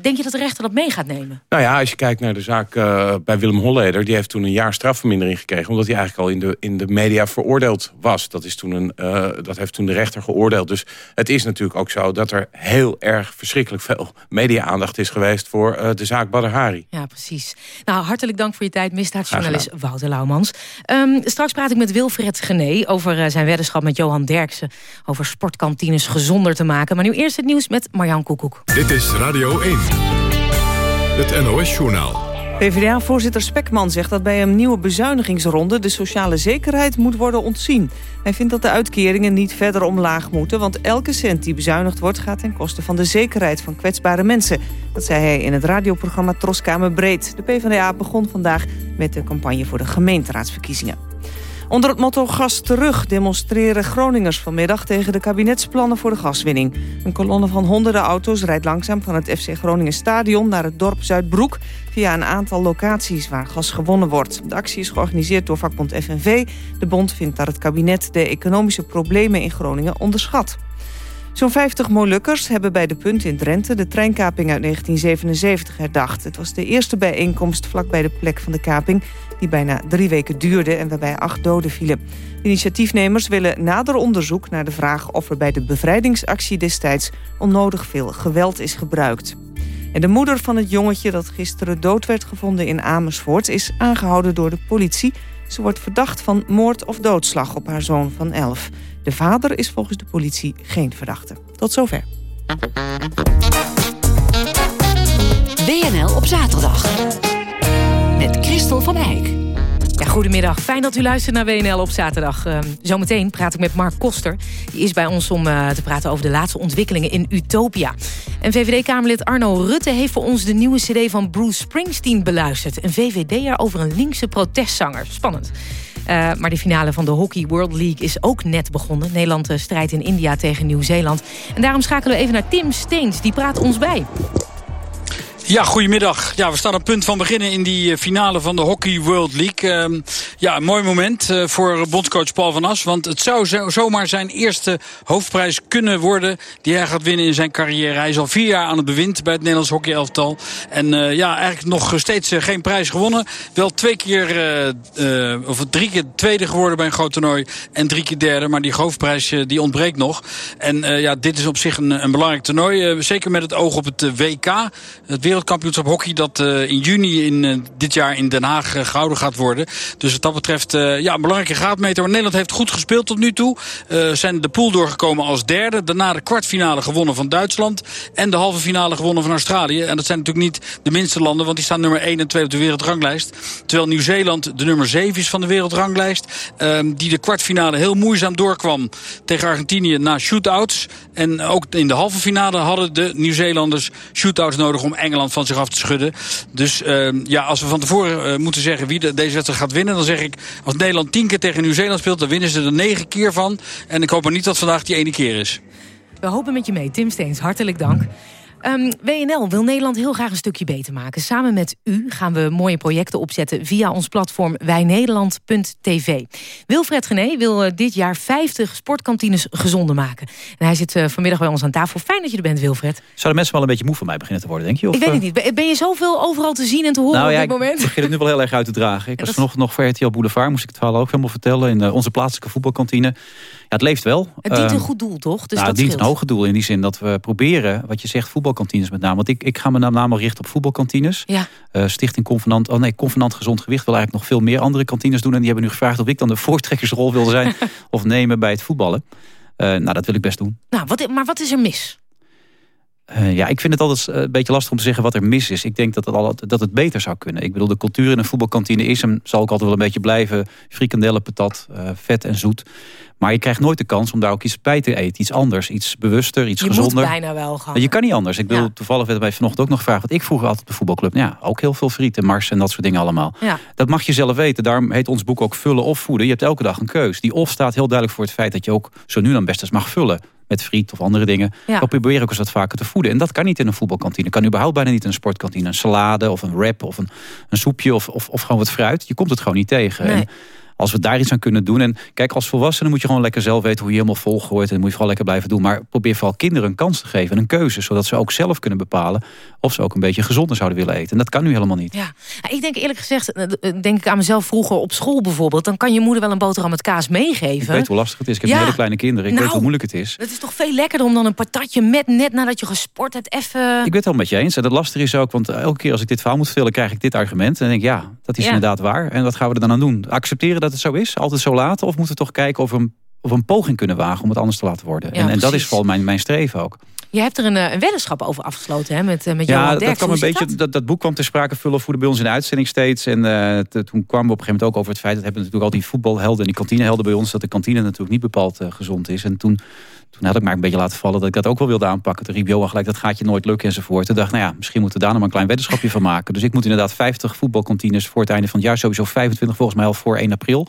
Denk je dat de rechter dat mee gaat nemen? Nou ja, als je kijkt naar de zaak uh, bij Willem Holleder... die heeft toen een jaar strafvermindering gekregen... omdat hij eigenlijk al in de, in de media veroordeeld was. Dat, is toen een, uh, dat heeft toen de rechter geoordeeld. Dus het is natuurlijk ook zo dat er heel erg verschrikkelijk veel media-aandacht is geweest... voor uh, de zaak Badr Hari. Ja, precies. Nou, hartelijk dank voor je tijd, misdaadjournalist Wouter Laumans. Um, straks praat ik met Wilfred Gené over zijn weddenschap met Johan Derksen... over sportkantines gezonder te maken. Maar nu eerst het nieuws met Marjan Koekoek. Dit is Radio 1. Het NOS-journaal. PvdA-voorzitter Spekman zegt dat bij een nieuwe bezuinigingsronde... de sociale zekerheid moet worden ontzien. Hij vindt dat de uitkeringen niet verder omlaag moeten... want elke cent die bezuinigd wordt gaat ten koste van de zekerheid van kwetsbare mensen. Dat zei hij in het radioprogramma Troskamer Breed. De PvdA begon vandaag met de campagne voor de gemeenteraadsverkiezingen. Onder het motto Gas terug demonstreren Groningers vanmiddag... tegen de kabinetsplannen voor de gaswinning. Een kolonne van honderden auto's rijdt langzaam van het FC Groningen Stadion... naar het dorp Zuidbroek via een aantal locaties waar gas gewonnen wordt. De actie is georganiseerd door vakbond FNV. De bond vindt dat het kabinet de economische problemen in Groningen onderschat. Zo'n 50 Molukkers hebben bij de Punt in Drenthe... de treinkaping uit 1977 herdacht. Het was de eerste bijeenkomst vlakbij de plek van de kaping... die bijna drie weken duurde en waarbij acht doden vielen. Initiatiefnemers willen nader onderzoek naar de vraag... of er bij de bevrijdingsactie destijds onnodig veel geweld is gebruikt. En de moeder van het jongetje dat gisteren dood werd gevonden in Amersfoort... is aangehouden door de politie. Ze wordt verdacht van moord of doodslag op haar zoon van 11. De vader is volgens de politie geen verdachte. Tot zover. WNL op zaterdag. Met Christel van Eijk. Ja, goedemiddag, fijn dat u luistert naar WNL op zaterdag. Uh, zometeen praat ik met Mark Koster. Die is bij ons om uh, te praten over de laatste ontwikkelingen in Utopia. En VVD-Kamerlid Arno Rutte heeft voor ons de nieuwe cd van Bruce Springsteen beluisterd. Een VVD'er over een linkse protestzanger. Spannend. Uh, maar de finale van de Hockey World League is ook net begonnen. Nederland uh, strijdt in India tegen Nieuw-Zeeland. En daarom schakelen we even naar Tim Steens. Die praat ons bij. Ja, goedemiddag. Ja, we staan op punt van beginnen in die finale van de Hockey World League. Uh, ja, een mooi moment uh, voor bondscoach Paul van As. Want het zou zo, zomaar zijn eerste hoofdprijs kunnen worden... die hij gaat winnen in zijn carrière. Hij is al vier jaar aan het bewind bij het Nederlands hockeyelftal. En uh, ja, eigenlijk nog steeds geen prijs gewonnen. Wel twee keer, of drie keer tweede geworden bij een groot toernooi... en drie keer derde, maar die hoofdprijs die ontbreekt nog. En ja, dit is op zich een, een belangrijk toernooi. zeker met het oog op het WK, het wereldkampioenschap hockey dat uh, in juni in, uh, dit jaar in Den Haag uh, gehouden gaat worden. Dus wat dat betreft ja, een belangrijke graadmeter. Nederland heeft goed gespeeld tot nu toe. zijn de pool doorgekomen als derde. Daarna de kwartfinale gewonnen van Duitsland. En de halve finale gewonnen van Australië. En dat zijn natuurlijk niet de minste landen. Want die staan nummer 1 en 2 op de wereldranglijst. Terwijl Nieuw-Zeeland de nummer 7 is van de wereldranglijst. Ehm, die de kwartfinale heel moeizaam doorkwam tegen Argentinië na shootouts. En ook in de halve finale hadden de Nieuw-Zeelanders shootouts nodig om Engeland van zich af te schudden. Dus uh, ja, als we van tevoren uh, moeten zeggen wie de, deze wedstrijd gaat winnen... dan zeg ik, als Nederland tien keer tegen Nieuw-Zeeland speelt... dan winnen ze er negen keer van. En ik hoop maar niet dat vandaag die ene keer is. We hopen met je mee. Tim Steens, hartelijk dank. Um, WNL wil Nederland heel graag een stukje beter maken. Samen met u gaan we mooie projecten opzetten via ons platform wijnederland.tv. Wilfred Gené wil uh, dit jaar 50 sportkantines gezonder maken. En hij zit uh, vanmiddag bij ons aan tafel. Fijn dat je er bent, Wilfred. Zouden mensen wel een beetje moe van mij beginnen te worden, denk je? Of, ik weet het niet. Ben je zoveel overal te zien en te horen nou, op ja, dit moment? Ik begin het nu wel heel erg uit te dragen. Ik was vanochtend nog voor RTL Boulevard, moest ik het verhaal ook helemaal vertellen. In onze plaatselijke voetbalkantine. Het leeft wel. Het dient een Uh, goed doel, toch? Dus nou, dat het dient scheelt. een hoger doel in die zin dat we proberen, wat je zegt, voetbalkantines met name. Want ik, ik ga me met name richten op voetbalkantines. Ja. Uh, Stichting Convenant, oh nee, Convenant Gezond Gewicht wil eigenlijk nog veel meer andere kantines doen. En die hebben nu gevraagd of ik dan de voortrekkersrol wil zijn of nemen bij het voetballen. Uh, nou, dat wil ik best doen. Nou, wat, maar wat is er mis? Uh, ja, ik vind het altijd een beetje lastig om te zeggen wat er mis is. Ik denk dat het, al, dat het beter zou kunnen. Ik bedoel, de cultuur in een voetbalkantine is en zal ook altijd wel een beetje blijven. Frikandellen, patat, uh, vet en zoet. Maar je krijgt nooit de kans om daar ook iets bij te eten. Iets anders, iets bewuster, iets je gezonder. Je moet bijna wel gaan. Je kan niet anders. Ik bedoel, ja. toevallig werd mij vanochtend ook nog gevraagd... wat ik vroeger altijd de voetbalclub... Nou ja, ook heel veel friet en mars en dat soort dingen allemaal. Ja. Dat mag je zelf weten. Daarom heet ons boek ook Vullen of Voeden. Je hebt elke dag een keus. Die of staat heel duidelijk voor het feit dat je ook zo nu dan best eens mag vullen met friet of andere dingen. Ja. Dan probeer ik ook eens wat vaker te voeden. En dat kan niet in een voetbalkantine. Kan überhaupt bijna niet in een sportkantine. Een salade of een wrap of een, een soepje of, of, of gewoon wat fruit. Je komt het gewoon niet tegen. Nee. En als we daar iets aan kunnen doen. En kijk, als volwassene moet je gewoon lekker zelf weten hoe je helemaal vol gooit. En moet je vooral lekker blijven doen. Maar probeer vooral kinderen een kans te geven en een keuze. Zodat ze ook zelf kunnen bepalen of ze ook een beetje gezonder zouden willen eten. En dat kan nu helemaal niet. Ja, ik denk eerlijk gezegd, denk ik aan mezelf vroeger op school bijvoorbeeld. Dan kan je moeder wel een boterham met kaas meegeven. Ik weet hoe lastig het is. Ik heb ja. hele kleine kinderen. Ik nou, weet hoe moeilijk het is. Het is toch veel lekkerder om dan een patatje met net nadat je gesport hebt even... Ik ben het wel met je eens. En dat lastige is ook, want elke keer als ik dit verhaal moet vertellen... krijg ik dit argument. En dan denk ik, ja, dat is Ja. inderdaad waar. En wat gaan we er dan aan doen? Accepteren dat het zo is? Altijd zo laten? Of moeten we toch kijken of we een, of een poging kunnen wagen... om het anders te laten worden? Ja, en, en dat is vooral mijn, mijn streven ook. Je hebt er een, eh, een weddenschap over afgesloten hè, met, eh, met Ja, dat kwam een beetje. dat? Dat? Dat, boek kwam ter sprake vullen voerde bij ons in de uitzending steeds. En eh, te- toen kwamen we op een gegeven moment ook over het feit dat hebben we natuurlijk al die voetbalhelden en die kantinehelden bij ons. Dat de kantine natuurlijk niet bepaald gezond is. En toen Toen had ik maar een beetje laten vallen dat ik dat ook wel wilde aanpakken. Toen riep Johan gelijk, dat gaat je nooit lukken enzovoort. Toen dacht ik, nou ja, misschien moeten we daar nog maar een klein weddenschapje van maken. Dus ik moet inderdaad 50 voetbalkantines voor het einde van het jaar. Sowieso 25 volgens mij al voor 1 april.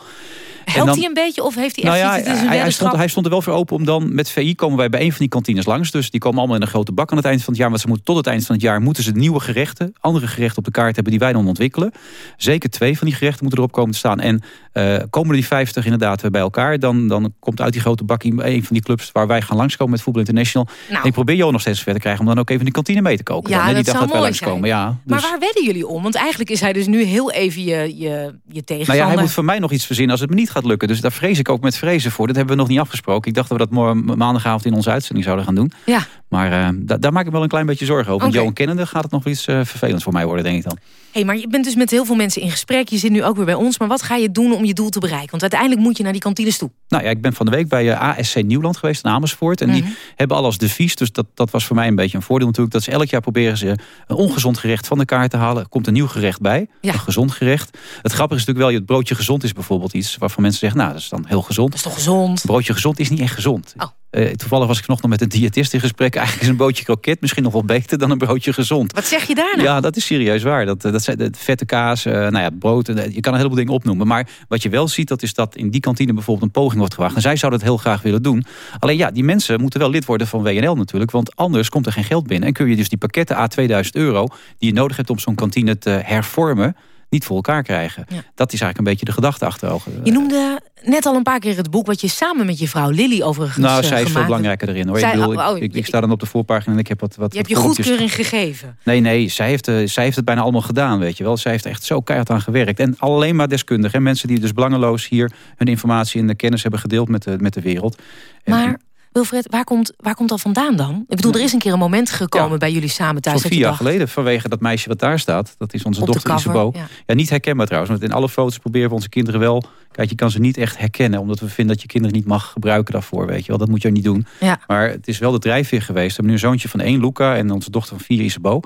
Helpt dan- hij een beetje of heeft hij nou echt ja, iets, het is een hij, stond, hij stond er wel voor open om dan met VI komen wij bij een van die kantines langs. Dus die komen allemaal in een grote bak aan het eind van het jaar. Want ze moeten tot het eind van het jaar moeten ze nieuwe gerechten, andere gerechten op de kaart hebben die wij dan ontwikkelen. Zeker twee van die gerechten moeten erop komen te staan. En eh, komen die 50 inderdaad bij elkaar, dan, dan komt uit die grote bak een van die clubs waar wij gaan langskomen met Voetbal International. Nou. En ik probeer Johan nog steeds ver te krijgen om dan ook even in de kantine mee te koken. Ja, dan, hè, die dat dag zou wij langskomen. Ja, Maar dus- waar wedden jullie om? Want eigenlijk is hij dus nu heel even je, je, je nou tegenstander. ja, hij moet voor mij nog iets verzinnen als het me niet gaat lukken. Dus daar vrees ik ook met vrezen voor. Dat hebben we nog niet afgesproken. Ik dacht dat we dat morgen maandagavond in onze uitzending zouden gaan doen. Ja. Maar eh, da- daar maak ik wel een klein beetje zorgen over. Want Oké. Johan kennende gaat het nog iets eh, vervelends voor mij worden, denk ik dan. Hey, maar je bent dus met heel veel mensen in gesprek. Je zit nu ook weer bij ons. Maar wat ga je doen om je doel te bereiken? Want uiteindelijk moet je naar die kantines toe. Nou ja, ik ben van de week bij eh, ASC Nieuwland geweest in Amersfoort. En Mhm. die hebben al als devies, dus dat, dat was voor mij een beetje een voordeel natuurlijk... dat ze elk jaar proberen ze een ongezond gerecht van de kaart te halen. Er komt een nieuw gerecht bij, een gezond gerecht. Het grappige is natuurlijk wel, het broodje gezond is bijvoorbeeld iets... waarvan mensen zeggen, nou, dat is dan heel gezond. Dat is toch gezond? Broodje gezond is niet echt gezond. Oh. Eh, toevallig was ik vanochtend met een diëtist in gesprek. Eigenlijk is een broodje kroket misschien nog wel beter dan een broodje gezond. Wat zeg je daar nou? Ja, dat is serieus waar. Dat, eh, dat zijn de vette kaas, eh, nou ja, brood. Je kan een heleboel dingen opnoemen. Maar wat je wel ziet, dat is dat in die kantine bijvoorbeeld een poging wordt gewaagd. En zij zouden het heel graag willen doen. Alleen ja, die mensen moeten wel lid worden van WNL natuurlijk. Want anders komt er geen geld binnen. En kun je dus die pakketten A 2000 euro... die je nodig hebt om zo'n kantine te hervormen... niet voor elkaar krijgen. Dat is eigenlijk een beetje de gedachte achter. Je noemde net al een paar keer het boek... wat je samen met je vrouw Lily overigens Nou, eh, zij is veel belangrijker erin. Hoor. Zij- ik, bedoel, oh, oh, ik, ik, je- ik sta dan op de voorpagina en ik heb wat, wat Je hebt je goedkeuring gegeven. Nee, nee, zij heeft, eh, zij heeft het bijna allemaal gedaan, weet je wel. Zij heeft echt zo keihard aan gewerkt. En alleen maar deskundigen. En mensen die dus belangeloos hier hun informatie en de kennis hebben gedeeld met de, met de wereld. En- Maar Wilfred, waar komt, waar komt dat vandaan dan? Ik bedoel, er is een keer een moment gekomen bij jullie samen thuis... Dat vier jaar dacht, geleden, vanwege dat meisje wat daar staat. Dat is onze Op dochter Isabo. ja. Ja. niet herkenbaar trouwens. Want in alle foto's proberen we onze kinderen wel... Kijk, je kan ze niet echt herkennen. Omdat we vinden dat je kinderen niet mag gebruiken daarvoor. Weet je wel. Dat moet je niet doen. Ja. Maar het is wel de drijfveer geweest. We hebben nu een zoontje van één, Luca. En onze dochter van vier, Isabo.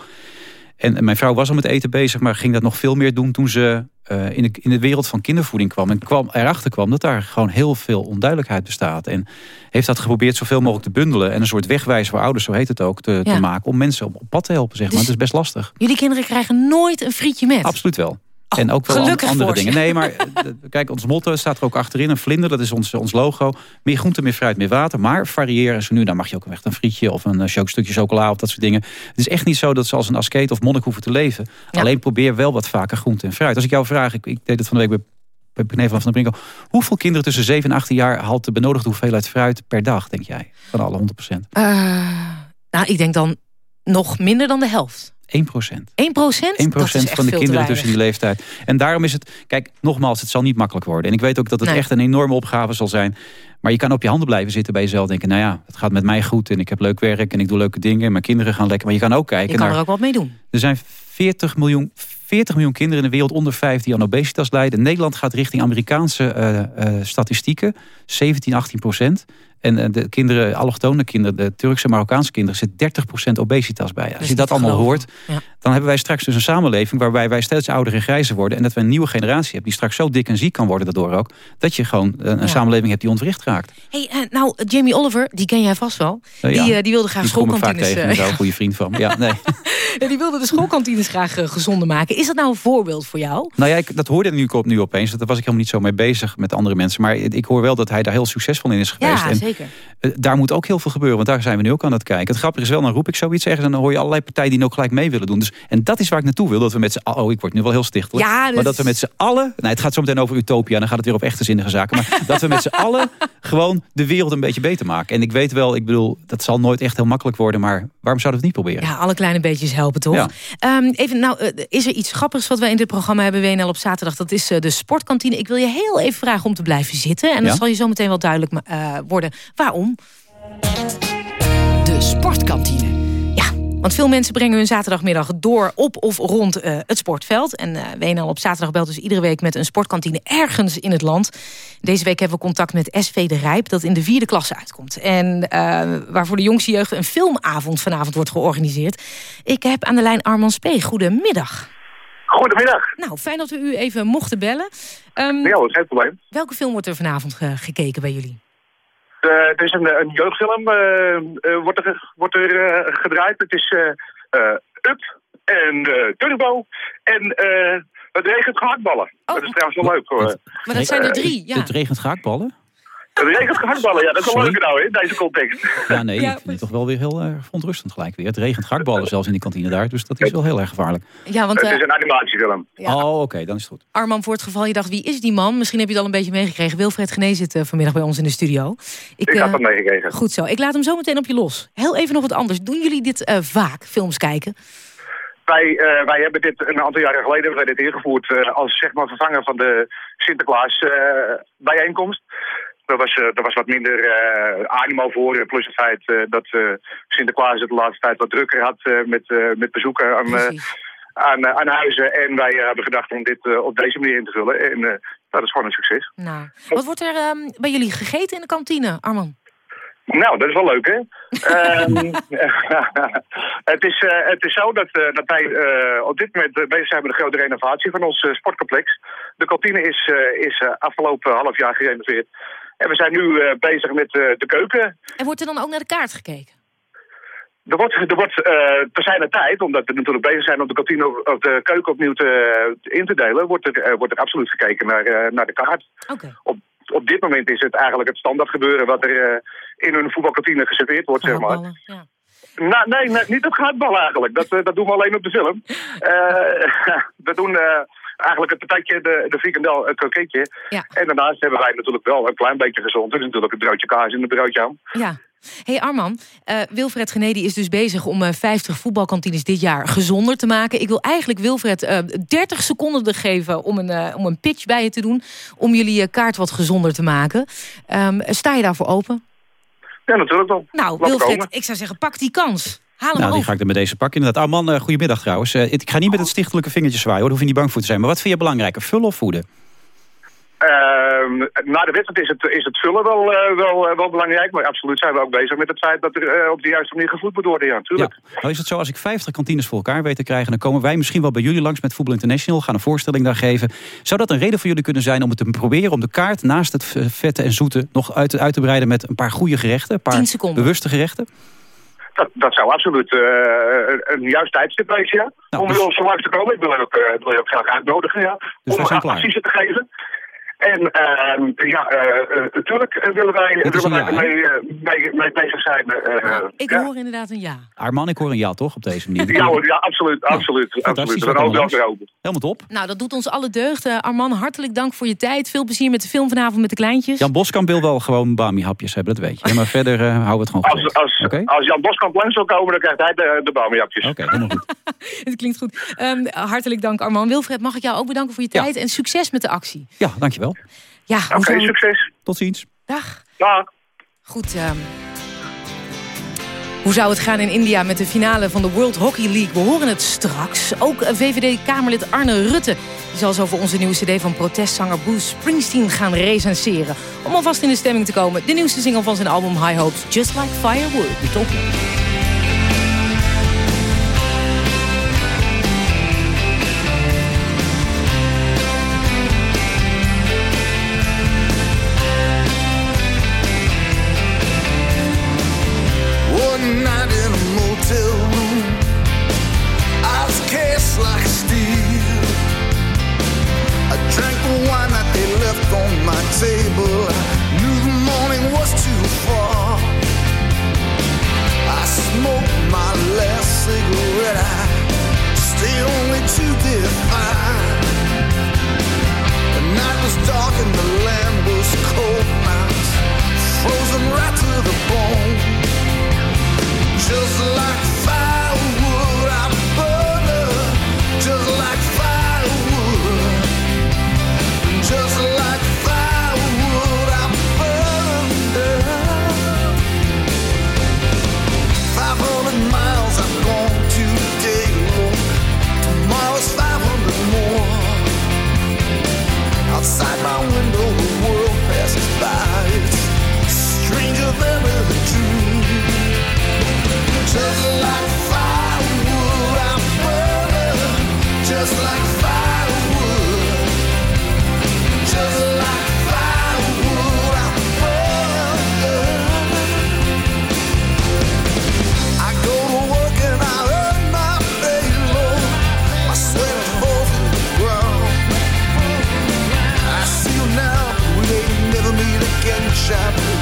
En, en mijn vrouw was al met eten bezig. Maar ging dat nog veel meer doen toen ze eh, in, de, in de wereld van kindervoeding kwam. En kwam, erachter kwam dat daar gewoon heel veel onduidelijkheid bestaat. En heeft dat geprobeerd zoveel mogelijk te bundelen. En een soort wegwijs voor ouders, zo heet het ook, te, Ja. te maken. Om mensen op, op pad te helpen, zeg maar. Dus- Het is best lastig. Jullie kinderen krijgen nooit een frietje met. Absoluut wel. En ook wel andere voor dingen. Nee, maar eh, kijk, ons motto staat er ook achterin. Een vlinder, dat is ons, ons logo. Meer groente, meer fruit, meer water. Maar variëren ze nu. Dan mag je ook echt een frietje of een eh, stukje chocola of dat soort dingen. Het is echt niet zo dat ze als een askeet of monnik hoeven te leven. Alleen probeer wel wat vaker groente en fruit. Als ik jou vraag, ik, ik deed het van de week bij bij van de Brinkel. Hoeveel kinderen tussen 7 en 18 jaar haalt de benodigde hoeveelheid fruit per dag, denk jij? Van alle 100% Eh, nou, ik denk dan nog minder dan de helft. 1 procent. 1 procent? 1% van de kinderen tussen die leeftijd. En daarom is het, kijk, nogmaals, het zal niet makkelijk worden. En ik weet ook dat het Nee. echt een enorme opgave zal zijn. Maar je kan op je handen blijven zitten bij jezelf denken... nou ja, het gaat met mij goed en ik heb leuk werk en ik doe leuke dingen... en mijn kinderen gaan lekker. Maar je kan ook kijken Je kan naar... er ook wat mee doen. Er zijn 40 miljoen, 40 miljoen kinderen in de wereld onder 5 die aan obesitas lijden. Nederland gaat richting Amerikaanse eh, eh, statistieken. 17, 18 procent. En eh, de kinderen, allochtone kinderen, de Turkse en Marokkaanse kinderen... zit 30 procent obesitas bij. Als je dat allemaal hoort, Ja. dan hebben wij straks dus een samenleving... waarbij wij steeds ouder en grijzer worden... en dat we een nieuwe generatie hebben die straks zo dik en ziek kan worden daardoor ook... dat je gewoon eh, een Ja. samenleving hebt die ontwricht raakt. Hey, eh, nou, Jamie Oliver, die ken jij vast wel. Ja. die, eh, die wilde graag Die kom ik vaak schoolkantines... tegen, eh, en zo, een goede vriend van. Ja, nee. die wilde de schoolkantines graag gezonder maken. Is dat nou een voorbeeld voor jou? Nou ja, ik, dat hoorde nu, op, nu opeens. Daar was ik helemaal niet zo mee bezig met andere mensen. Maar ik hoor wel dat hij daar heel succesvol in is geweest. Ja, en zeker. Eh, daar moet ook heel veel gebeuren, want daar zijn we nu ook aan het kijken. Het grappige is wel, dan roep ik zoiets ergens... en dan hoor je allerlei partijen die ook gelijk mee willen doen. Dus, en dat is waar ik naartoe wil, dat we met z'n allen... Oh, ik word nu wel heel stichtelijk. Ja, Maar dus- dat we met z'n allen... Nee, het gaat zo meteen over utopia, dan gaat het weer op echte zinnige zaken. Maar dat we met z'n allen gewoon de wereld een beetje beter maken. En ik weet wel, ik bedoel, dat zal nooit echt heel makkelijk worden... maar waarom zouden we het niet proberen? Ja, alle kleine beetjes helpen toch? Ja. Ehm, even, nou, eh, is er iets grappigs wat wij in dit programma hebben, WNL op zaterdag? Dat is eh, de sportkantine. Ik wil je heel even vragen om te blijven zitten. En dan Ja. zal je zo meteen wel duidelijk worden waarom. De sportkantine. Ja, want veel mensen brengen hun zaterdagmiddag door op of rond eh, het sportveld. En eh WNL op zaterdag belt dus iedere week met een sportkantine ergens in het land. Deze week hebben we contact met SV De Rijp, dat in de vierde klasse uitkomt. En eh, waar voor de jongste jeugd een filmavond vanavond wordt georganiseerd. Ik heb aan de lijn Arman Spee. Goedemiddag. Goedemiddag. Nou, fijn dat we u even mochten bellen. Ehm, Ja, dat is geen probleem. welke film wordt er vanavond ge- gekeken bij jullie? Eh, het is een, een jeugdfilm, eh, eh, wordt er, wordt er eh, gedraaid. Het is eh, eh, Up en eh, Turbo en eh, het regent gehaktballen. dat is trouwens wel leuk. hoor. Maar dat zijn er drie, ja. Het regent gehaktballen? Het regent gehaktballen, ja, dat is wel leuk nou in deze context. Ja, nee, ik vind het toch wel weer heel erg verontrustend gelijk weer. Het regent gehaktballen zelfs in die kantine daar, dus dat is wel heel erg gevaarlijk. Ja, want het eh, is een animatiefilm. Oh, oké, dan is het goed. Arman, voor het geval je dacht, wie is die man? Misschien heb je het al een beetje meegekregen. Wilfred Genee zit eh, vanmiddag bij ons in de studio. Ik had eh, dat meegekregen. Goed zo. Ik laat hem zo meteen op je los. Heel even nog wat anders. Doen jullie dit eh, vaak, films kijken? Wij, eh, wij hebben dit een aantal jaren geleden hebben wij dit ingevoerd eh, als zeg maar vervanger van de Sinterklaas eh, bijeenkomst. Daar was, eh, daar was wat minder eh, animo voor. eh, Plus het feit eh, dat eh, Sinterklaas het de laatste tijd wat drukker had eh, met, eh, met bezoeken aan, eh, aan, eh, aan huizen. En wij eh, hebben gedacht om dit eh, op deze manier in te vullen. En eh, dat is gewoon een succes. Nou, wat wordt er ehm, bij jullie gegeten in de kantine, Arman? Nou, dat is wel leuk, hè? Ehm, het, is, eh, het is zo dat, eh, dat wij eh, op dit moment eh, bezig zijn met een grote renovatie van ons eh, sportcomplex. De kantine is, eh, is eh, afgelopen half jaar gerenoveerd. En we zijn nu eh, bezig met eh, de keuken. En wordt er dan ook naar de kaart gekeken? Er wordt, er wordt eh ter zijner tijd, omdat we natuurlijk bezig zijn om de kantine of de keuken opnieuw te, in te delen, wordt er, wordt er absoluut gekeken naar, naar de kaart. Op, op dit moment is het eigenlijk het standaard gebeuren wat er in een voetbalkantine geserveerd wordt, zeg maar. Nou, nee, nee, niet op gehaktbal eigenlijk. Dat, dat doen we alleen op de film. Eh, we doen eh, eigenlijk het patatje, de, de frikandel, het kroketje. En daarnaast hebben wij natuurlijk wel een klein beetje gezond. Er is natuurlijk een broodje kaas en een broodje ham. Ja. hey Arman, eh, Wilfred Genedi is dus bezig om eh, 50 voetbalkantines dit jaar gezonder te maken. Ik wil eigenlijk Wilfred eh 30 seconden er geven om een, eh, om een pitch bij je te doen. Om jullie eh, kaart wat gezonder te maken. Ehm, sta je daarvoor open? Ja, natuurlijk wel. Nou, Laat Wilfred, komen. ik zou zeggen, pak die kans. Haal hem Nou, die over. ga ik er met deze pakken. Inderdaad. Arman, uh, goedemiddag trouwens. Eh, ik ga niet met het stichtelijke vingertje zwaaien, hoor. Daar hoef je niet bang voor te zijn. Maar wat vind je belangrijker, vullen of voeden? Ehm, na de wedstrijd is het, is het vullen wel, eh, wel, eh, wel belangrijk. Maar absoluut zijn we ook bezig met het feit dat er eh, op de juiste manier gevoed moet worden. Ja, natuurlijk. Nou is het zo, als ik 50 kantines voor elkaar weet te krijgen... dan komen wij misschien wel bij jullie langs met Voetbal International... gaan een voorstelling daar geven. Zou dat een reden voor jullie kunnen zijn om het te proberen... om de kaart naast het vette en zoete nog uit, uit te breiden... met een paar goede gerechten, een paar bewuste gerechten? Dat, dat zou absoluut eh, een, een juist tijdstip wezen, ja. Nou, om dus- ons zo langs te komen. Ik wil je ook, eh, wil je ook graag uitnodigen, ja. Dus om zijn klaar. adviezen te geven. En ehm, ja, eh, eh, natuurlijk willen wij, willen ja, mee, eh, mee, mee bezig zijn. eh, Ik ja. hoor inderdaad een ja. Arman, ik hoor een ja toch op deze manier? Ja, hoor, ja, absoluut, absoluut. goed, absoluut. We. Helemaal top. Nou, dat doet ons alle deugd. Arman, hartelijk dank voor je tijd. Veel plezier met de film vanavond met de kleintjes. Jan Boskamp wil wel gewoon Bami-hapjes hebben, dat weet je. Maar verder eh, houden we het gewoon Als, goed. als, Jan Boskamp langs zou komen, dan krijgt hij de, de bouwmejakjes. Oké, helemaal goed. Het klinkt goed. Ehm, hartelijk dank, Arman. Wilfred, mag ik jou ook bedanken voor je tijd en succes met de actie. Ja, dankjewel. Ja, zou- succes. Tot ziens. Dag. Dag. Goed. ehm, hoe zou het gaan in India met de finale van de World Hockey League? We horen het straks. Ook eh, VVD-Kamerlid Arne Rutte die zal zo voor onze nieuwe cd van protestzanger Bruce Springsteen gaan recenseren. Om alvast in de stemming te komen. De nieuwste single van zijn album High Hopes, Just Like Firewood. Left on my table. I knew the morning was too far. I smoked my last cigarette. I stayed only to define. The night was dark and the land was cold. I frozen right to the bone. Just like shop.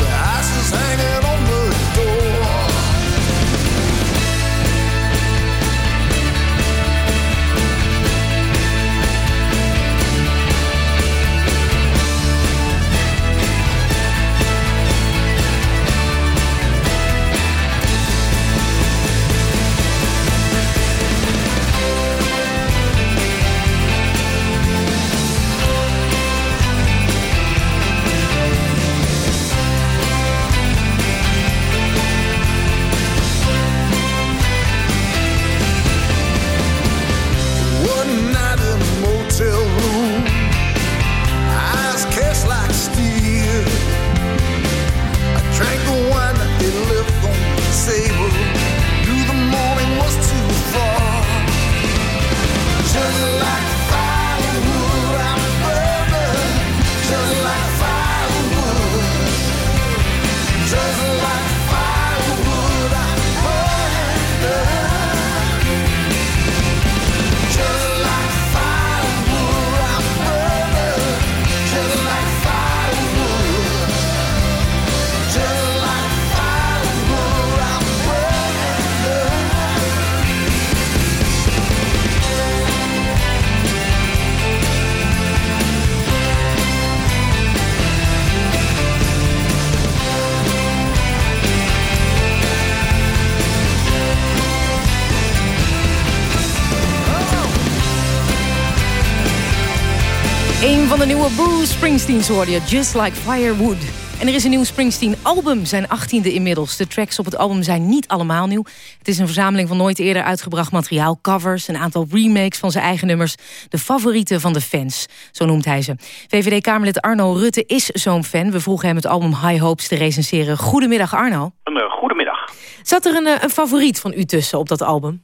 Bruce Springsteens hoorde je, Just Like Firewood. En er is een nieuw Springsteen-album, zijn achttiende inmiddels. De tracks op het album zijn niet allemaal nieuw. Het is een verzameling van nooit eerder uitgebracht materiaal, covers... een aantal remakes van zijn eigen nummers, de favorieten van de fans. Zo noemt hij ze. VVD-Kamerlid Arno Rutte is zo'n fan. We vroegen hem het album High Hopes te recenseren. Goedemiddag, Arno. Uh, goedemiddag. Zat er een, uh, een favoriet van u tussen op dat album?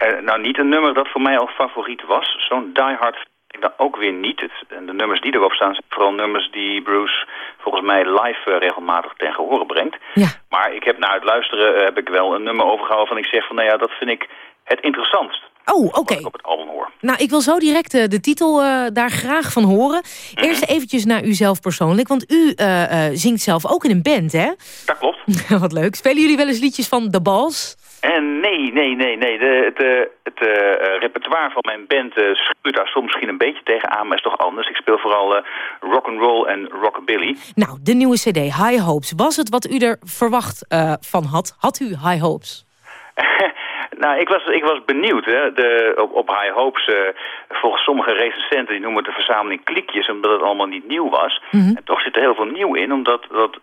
Uh, nou, niet een nummer dat voor mij al favoriet was. Zo'n diehard ik dan ook weer niet. Het, de nummers die erop staan zijn vooral nummers die Bruce volgens mij live uh, regelmatig ten gehore brengt. Ja. Maar ik heb na het luisteren uh, heb ik wel een nummer overgehouden van ik zeg van nou ja, dat vind ik het interessantst. Oh, oké. Okay. op het album hoor. Nou, ik wil zo direct uh, de titel daar graag van horen. Mm -hmm. Eerst eventjes naar u zelf persoonlijk, want u zingt zelf ook in een band, hè? Dat klopt. Wat leuk. Spelen jullie wel eens liedjes van The Balls? En nee, nee, nee, nee. De, het uh, het uh, repertoire van mijn band uh, schuurt daar soms misschien een beetje tegenaan, maar is toch anders. Ik speel vooral rock and roll en rockabilly. Nou, de nieuwe cd, High Hopes. Was het wat u er verwacht van had? Had u High Hopes? nou, ik was, ik was benieuwd. Hè. De, op, op High Hopes, volgens sommige recensenten, die noemen het de verzameling klikjes, omdat het allemaal niet nieuw was. Mhm. Mm -hmm. En toch zit er heel veel nieuw in, omdat dat,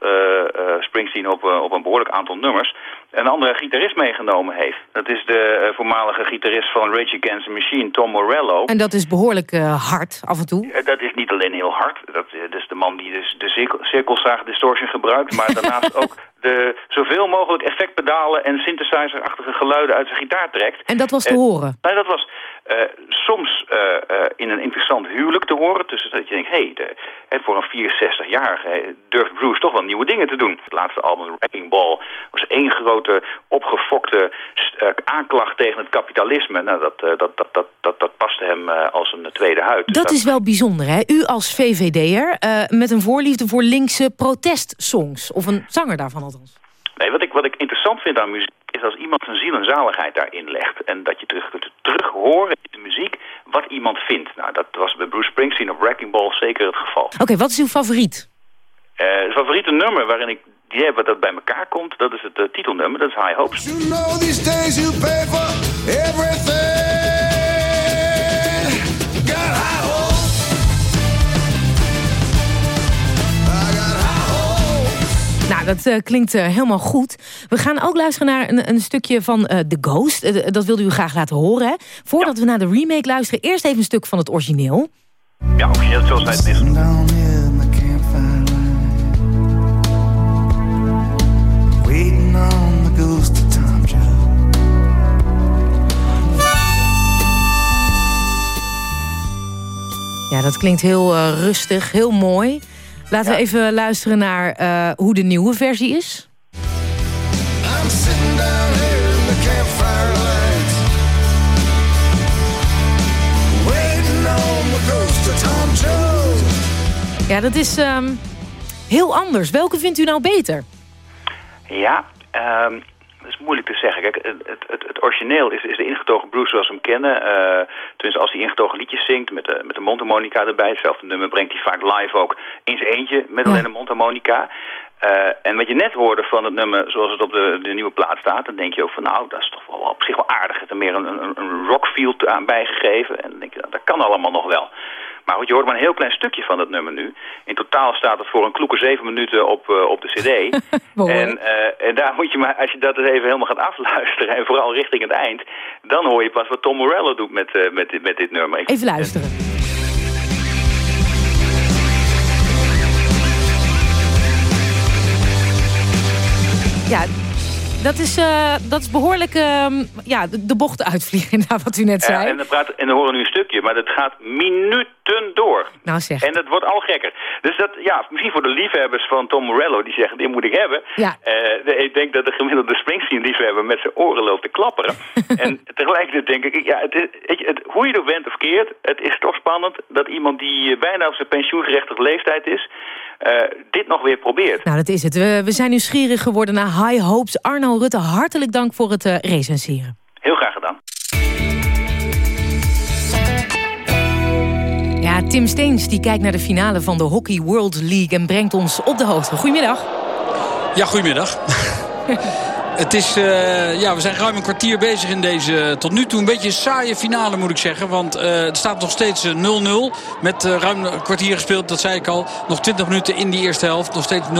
Springsteen op, op een behoorlijk aantal nummers een andere gitarist meegenomen heeft. Dat is de voormalige gitarist van Rage Against the Machine, Tom Morello. En dat is behoorlijk hard af en toe? Dat is niet alleen heel hard. Dat, dat is de man die dus de cirkel, cirkelzaag distortion gebruikt, maar daarnaast ook de zoveel mogelijk effectpedalen en synthesizer-achtige geluiden uit zijn gitaar trekt. En dat was te horen? Nee, dat was soms in een interessant huwelijk te horen. Dus dat je denkt, hé, hey, voor een 64-jarige durft Bruce toch wel nieuwe dingen te doen. Het laatste album, Wrecking Ball, was één grote opgefokte aanklacht tegen het kapitalisme. Nou, dat, dat, dat, dat, dat, dat paste hem als een tweede huid. Dat, dat, is wel bijzonder, hè? U als VVD'er met een voorliefde voor linkse protestsongs. Of een zanger daarvan althans. Nee, wat ik, wat ik interessant vind aan muziek is als iemand zijn ziel en zaligheid daarin legt. En dat je terug kunt terug horen in de muziek wat iemand vindt. Nou, dat was bij Bruce Springsteen op Wrecking Ball zeker het geval. Oké, okay, wat is uw favoriet? het favoriete nummer waarin ik die hebben dat bij elkaar komt, dat is het uh, titelnummer, dat is High Hopes. You know these days you pay for everything. Dat uh, klinkt uh, helemaal goed. We gaan ook luisteren naar een, een stukje van The Ghost. dat wilde u graag laten horen, hè? Voordat ja. we naar de remake luisteren, eerst even een stuk van het origineel. Ja, origineel zoals het is. Ja, dat klinkt heel uh, rustig, heel mooi. Laten ja. we even luisteren naar uh, hoe de nieuwe versie is. I'm sitting down here in the campfire lights. Waiting on the ghost of Tom Joe. Ja, dat is um, heel anders. Welke vindt u nou beter? Ja, um, is moeilijk te zeggen. Kijk, het, het, het origineel is, is de ingetogen Bruce zoals we hem kennen. Uh, tenminste, als hij ingetogen liedjes zingt met de, met de mondharmonica erbij. Hetzelfde nummer brengt hij vaak live ook in zijn eentje met alleen een mondharmonica. Uh, en wat je net hoorde van het nummer zoals het op de, de nieuwe plaat staat... dan denk je ook van nou, dat is toch wel op zich wel aardig. Het er meer een, een, een rockfield aan bijgegeven. En dan denk je, dat kan allemaal nog wel. Maar goed, je hoort maar een heel klein stukje van dat nummer nu. In totaal staat het voor een kloeke zeven minuten op, uh, op de cd. en, uh, en daar moet je maar, als je dat eens even helemaal gaat afluisteren... en vooral richting het eind... dan hoor je pas wat Tom Morello doet met, uh, met, met dit nummer. Even luisteren. Ja, dat is, uh, dat is behoorlijk uh, ja, de, de bocht uitvliegen, naar wat u net zei. Ja, en, dan praat, en dan horen we nu een stukje, maar dat gaat minuten door. Nou zeg. En dat wordt al gekker. Dus dat, ja, misschien voor de liefhebbers van Tom Morello, die zeggen, dit moet ik hebben. Ja. Uh, ik denk dat de gemiddelde Springsteen-liefhebber met zijn oren loopt te klapperen. en tegelijkertijd denk ik, ja, het het, het, hoe je er bent of keert, het is toch spannend dat iemand die bijna op zijn pensioengerechtigde leeftijd is... Uh, dit nog weer probeert. Nou, dat is het. We, we zijn nieuwsgierig geworden naar High Hopes. Arno Rutte, hartelijk dank voor het uh, recenseren. Heel graag gedaan. Ja, Tim Steens die kijkt naar de finale van de Hockey World League... en brengt ons op de hoogte. Goedemiddag. Ja, goedemiddag. Het is, uh, ja, we zijn ruim een kwartier bezig in deze tot nu toe een beetje saaie finale moet ik zeggen. Want uh, het staat nog steeds 0-0 met ruim een kwartier gespeeld. Dat zei ik al. Nog 20 minuten in die eerste helft. Nog steeds 0-0.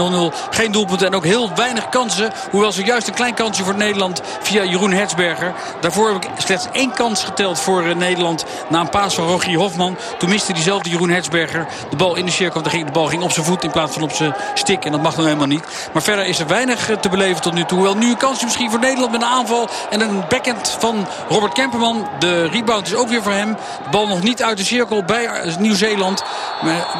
Geen doelpunten en ook heel weinig kansen. Hoewel zojuist een klein kansje voor Nederland via Jeroen Hertzberger. Daarvoor heb ik slechts één kans geteld voor Nederland. Na een paas van Rogier Hofman. Toen miste diezelfde Jeroen Hertzberger de bal in de cirkel. De bal ging op zijn voet in plaats van op zijn stick. En dat mag nog helemaal niet. Maar verder is er weinig te beleven tot nu toe. Hoewel nu een misschien voor Nederland met een aanval. En een backhand van Robert Kemperman. De rebound is ook weer voor hem. De bal nog niet uit de cirkel bij Nieuw-Zeeland.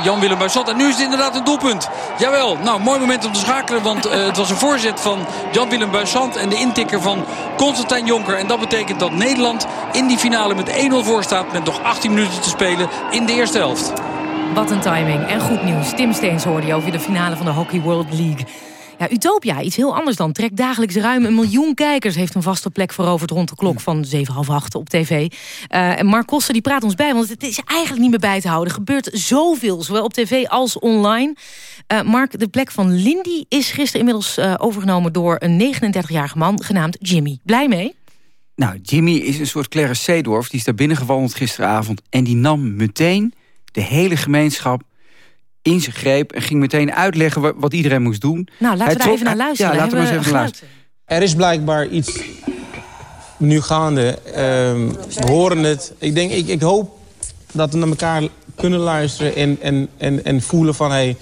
Jan-Willem Buissant. En nu is het inderdaad een doelpunt. Jawel, nou mooi moment om te schakelen. Want uh, het was een voorzet van Jan-Willem Buissant. En de intikker van Constantijn Jonker. En dat betekent dat Nederland in die finale met 1-0 voor staat. Met nog 18 minuten te spelen in de eerste helft. Wat een timing. En goed nieuws. Tim Steens hoorde je over de finale van de Hockey World League. Ja, Utopia, iets heel anders dan. Trekt dagelijks ruim een miljoen kijkers. Heeft een vaste plek veroverd rond de klok van 7, half 8 op tv. Uh, en Mark Koster die praat ons bij, want het is eigenlijk niet meer bij te houden. Er gebeurt zoveel, zowel op tv als online. Uh, Mark, de plek van Lindy is gisteren inmiddels uh, overgenomen... door een 39-jarige man genaamd Jimmy. Blij mee? Nou, Jimmy is een soort Clarence Seedorf. Die is daar binnengewandeld gisteravond. En die nam meteen de hele gemeenschap in zijn greep en ging meteen uitleggen wat iedereen moest doen. Nou, laten we daar even naar luisteren. Ja, laten we eens even luisteren. Er is blijkbaar iets nu gaande. Um, we horen het. Ik, denk, ik, ik hoop dat we naar elkaar kunnen luisteren en, en, en, en voelen van... Hey,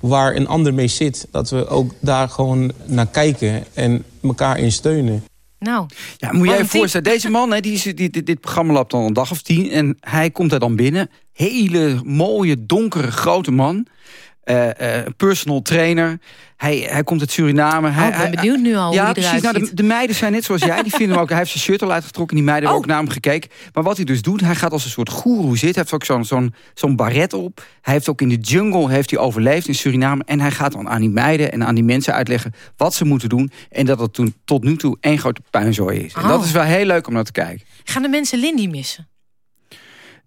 waar een ander mee zit, dat we ook daar gewoon naar kijken en elkaar in steunen. Nou, ja, moet jij je voorstellen, deze man, hè, die, is, die, dit, dit programma loopt al een dag of tien... en hij komt daar dan binnen. Hele mooie, donkere, grote man. Uh, uh, personal trainer. Hij, hij komt uit Suriname. Oh, ik ben benieuwd nu al ja, hoe precies. Nou, de, de, meiden zijn net zoals jij. Die vinden hem ook, hij heeft zijn shirt al uitgetrokken. Die meiden hebben oh. ook naar hem gekeken. Maar wat hij dus doet, hij gaat als een soort goeroe zitten. Hij heeft ook zo'n zo'n zo'n baret op. Hij heeft ook in de jungle heeft hij overleefd in Suriname. En hij gaat dan aan die meiden en aan die mensen uitleggen wat ze moeten doen. En dat het toen, tot nu toe één grote puinzooi is. Oh. En dat is wel heel leuk om naar te kijken. Gaan de mensen Lindy missen?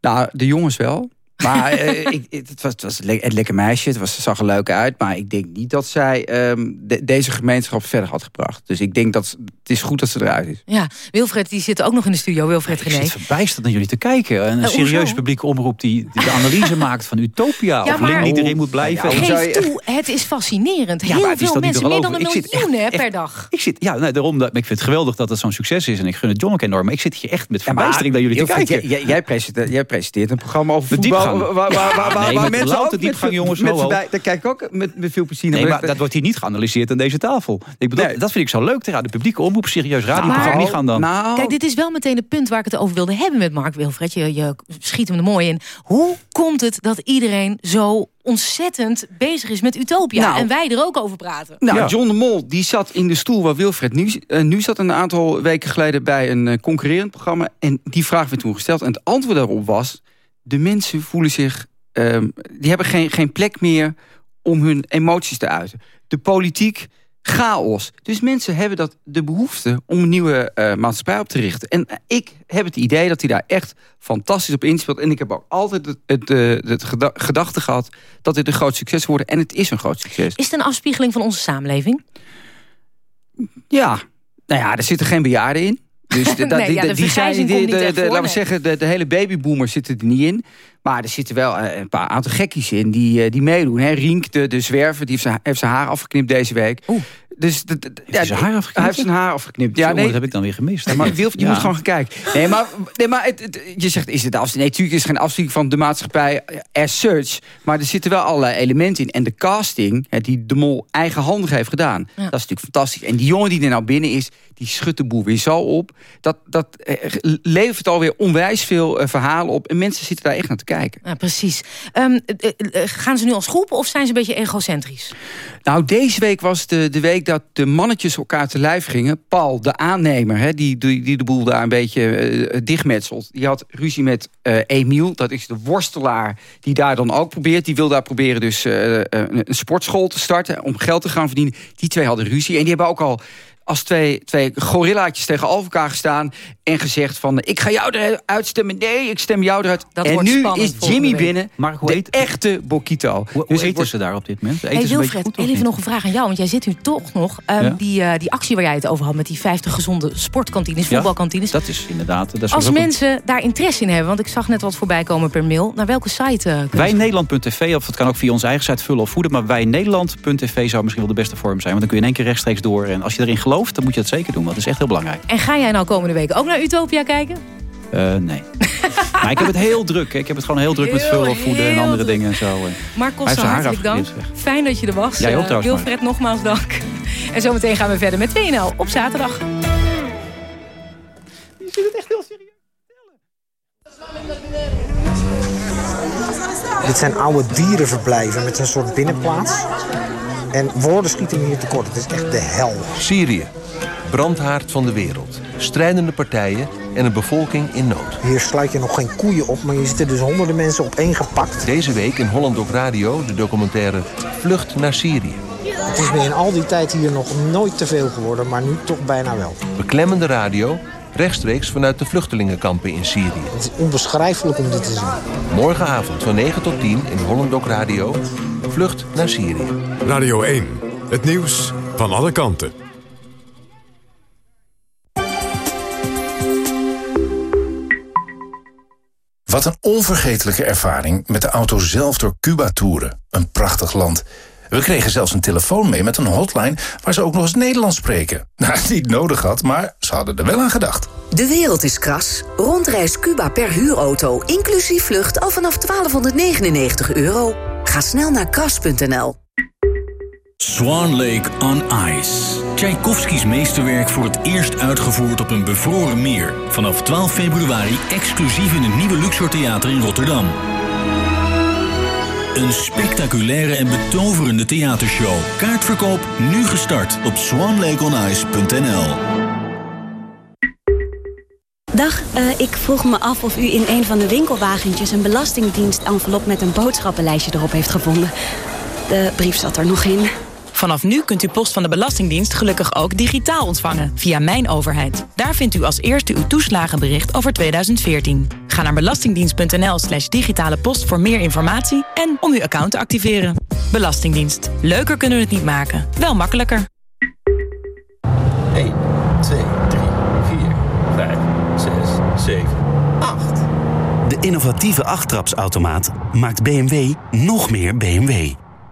Nou, de jongens wel. Maar uh, ik, het was, het was een lekker meisje, het, was, het zag er leuk uit. Maar ik denk niet dat zij um, de, deze gemeenschap verder had gebracht. Dus ik denk dat het is goed dat ze eruit is. Ja, Wilfred die zit ook nog in de studio, Wilfred René. Ik zit verbijsterd naar jullie te kijken. Een uh, serieuze publieke omroep die, die de analyse maakt van Utopia. Ja, of maar, erin moet blijven. Ja, geef toe, het is fascinerend. Heel ja, veel mensen, meer dan een miljoen per dag. Ik zit, ja, nee, daarom, dat, ik vind het geweldig dat het zo'n succes is. En ik gun het John ook enorm. Maar ik zit hier echt met verbijstering naar jullie te kijken. Jij, jij, presenteert, jij presenteert een programma over voetbal. Waar, waar, waar, waar, nee, waar met mensen ook diepgang, met, jongens. Met, daar kijk ik ook met, met veel plezier naar. Nee, maar dat wordt hier niet geanalyseerd aan deze tafel. Ik bedoel, nee. Dat vind ik zo leuk. De publieke omroep, serieus radioprogramma, die gaan dan... Nou, Kijk, dit is wel meteen het punt waar ik het over wilde hebben met Mark Wilfred. Je, je schiet hem er mooi in. Hoe komt het dat iedereen zo ontzettend bezig is met Utopia. Nou, en wij er ook over praten. Nou, ja. John de Mol die zat in de stoel waar Wilfred nu, uh, nu zat... een aantal weken geleden bij een uh, concurrerend programma. En die vraag werd toen gesteld. En het antwoord daarop was... de mensen voelen zich... Um, die hebben geen, geen plek meer om hun emoties te uiten. De politiek, chaos. Dus mensen hebben dat de behoefte om een nieuwe uh, maatschappij op te richten. En ik heb het idee dat hij daar echt fantastisch op inspeelt. En ik heb ook altijd het, het, het, het geda gedachte gehad dat dit een groot succes wordt. En het is een groot succes. Is het een afspiegeling van onze samenleving? Ja, nou ja, er zitten geen bejaarden in. Dus de, nee, die, ja, de die zijn, die, de, de, laten we zeggen, de, de hele babyboomers zitten er niet in. Maar er zitten wel eh, een paar aantal gekkies in die, eh, die meedoen. Hè. Rink, de, de zwerver, die heeft zijn, heeft zijn haar afgeknipt deze week. Dus de, de, zijn haar afgeknipt? Hij heeft zijn haar afgeknipt. Ja, nee, dat heb ik dan weer gemist. Ja, maar Wilf, je Ja. moet gewoon gaan kijken. Nee, maar, nee, maar het, het- je zegt, is het afstand? Nee, natuurlijk is het geen afstand van de maatschappij as such. Maar er zitten wel allerlei elementen in. En de casting, hè, die de mol eigenhandig heeft gedaan... dat is natuurlijk fantastisch. En die jongen die er nou binnen is, die schudt de boel weer zo op. Dat, dat eh, levert alweer onwijs veel eh, verhalen op. En mensen zitten daar echt naar te kijken. Ja, precies. Ehm, eh, eh, gaan ze nu als groep of zijn ze een beetje egocentrisch? Nou, deze week was de, de week dat de mannetjes elkaar te lijf gingen. Paul, de aannemer, hè, die, die, die de boel daar een beetje eh, dichtmetselt. Die had ruzie met eh, Emiel, dat is de worstelaar... die daar dan ook probeert. Die wil daar proberen dus eh, een, een sportschool te starten... om geld te gaan verdienen. Die twee hadden ruzie en die hebben ook al als twee, twee gorillaatjes tegen elkaar gestaan. En gezegd van... ik ga jou eruit stemmen, nee, ik stem jou eruit. Dat en wordt nu is Jimmy week. binnen, Maar hoe de heet- echte Bokito. Hoe, hoe Dus het eten ze daar op dit moment? Eten Hey ze een beetje Wilfred, goed even nog een vraag aan jou. Want jij zit nu toch nog... ehm, Ja? die, eh, die actie waar jij het over had... met die 50 gezonde sportkantines, Ja, voetbalkantines. Dat is inderdaad... Dat is Als een- mensen daar interesse in hebben... want ik zag net wat voorbij komen per mail... naar welke site eh, kunnen ze- Wijnnederland.tv, of het kan ook via onze eigen site vullen of voeden... maar wijnnederland.tv zou misschien wel de beste vorm zijn. Want dan kun je in één keer rechtstreeks door. En als je erin gelooft, dan moet je dat zeker doen. Want dat is echt heel belangrijk. En ga jij nou komende week ook naar Utopia kijken? Eh, nee. maar ik heb het heel druk. hè. Ik heb het gewoon heel druk met Heel, of voeden en andere druk. dingen en zo. En Maar haar hartelijk dank. Fijn dat je er was. Jij ook Eh, trouwens, Wilfred, nogmaals dank. En zometeen gaan we verder met WNL op zaterdag. Je ziet het echt heel serieus. Dit zijn oude dierenverblijven met een soort binnenplaats. En woorden schieten hier tekort. Het is echt de hel. Syrië. Brandhaard van de wereld. Strijdende partijen en een bevolking in nood. Hier sluit je nog geen koeien op, maar je zitten dus honderden mensen opeengepakt. Deze week in Holland op Radio de documentaire Vlucht naar Syrië. Het is me in al die tijd hier nog nooit te veel geworden, maar nu toch bijna wel. Beklemmende radio, rechtstreeks vanuit de vluchtelingenkampen in Syrië. Het is onbeschrijfelijk om dit te zien. Morgenavond van 9 tot 10 in Holland op Radio. Vlucht naar Syrië. Radio 1. Het nieuws van alle kanten. Wat een onvergetelijke ervaring met de auto zelf door Cuba toeren. Een prachtig land. We kregen zelfs een telefoon mee met een hotline waar ze ook nog eens Nederlands spreken. Nou, niet nodig had, maar ze hadden er wel aan gedacht. De wereld is kras. Rondreis Cuba per huurauto, inclusief vlucht al vanaf 1299 euro. Ga snel naar kras.nl. Swan Lake on Ice. Tchaikovskis meesterwerk voor het eerst uitgevoerd op een bevroren meer. Vanaf 12 februari exclusief in het nieuwe Luxor Theater in Rotterdam. Een spectaculaire en betoverende theatershow. Kaartverkoop nu gestart op swanlakeonice.nl. Dag, eh, ik vroeg me af of u in een van de winkelwagentjes... een belastingdienst-envelop met een boodschappenlijstje erop heeft gevonden. De brief zat er nog in. Vanaf nu kunt u post van de Belastingdienst gelukkig ook digitaal ontvangen via Mijn Overheid. Daar vindt u als eerste uw toeslagenbericht over 2014. Ga naar belastingdienst.nl slash digitale post voor meer informatie en om uw account te activeren. Belastingdienst. Leuker kunnen we het niet maken, wel makkelijker. 1, 2, 3, 4, 5, 6, 7, 8. De innovatieve achttrapsautomaat maakt BMW nog meer BMW.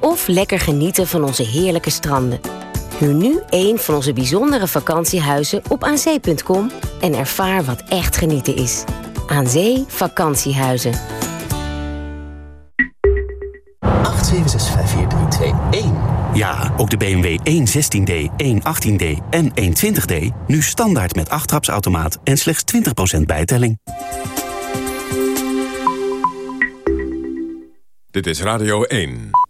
of lekker genieten van onze heerlijke stranden. Huur nu een van onze bijzondere vakantiehuizen op aanzee.com... en ervaar wat echt genieten is. Aan Zee Vakantiehuizen. 8765431. Ja, ook de BMW 116D, 118D en 120D... nu standaard met achttrapsautomaat en slechts 20% bijtelling. Dit is Radio 1.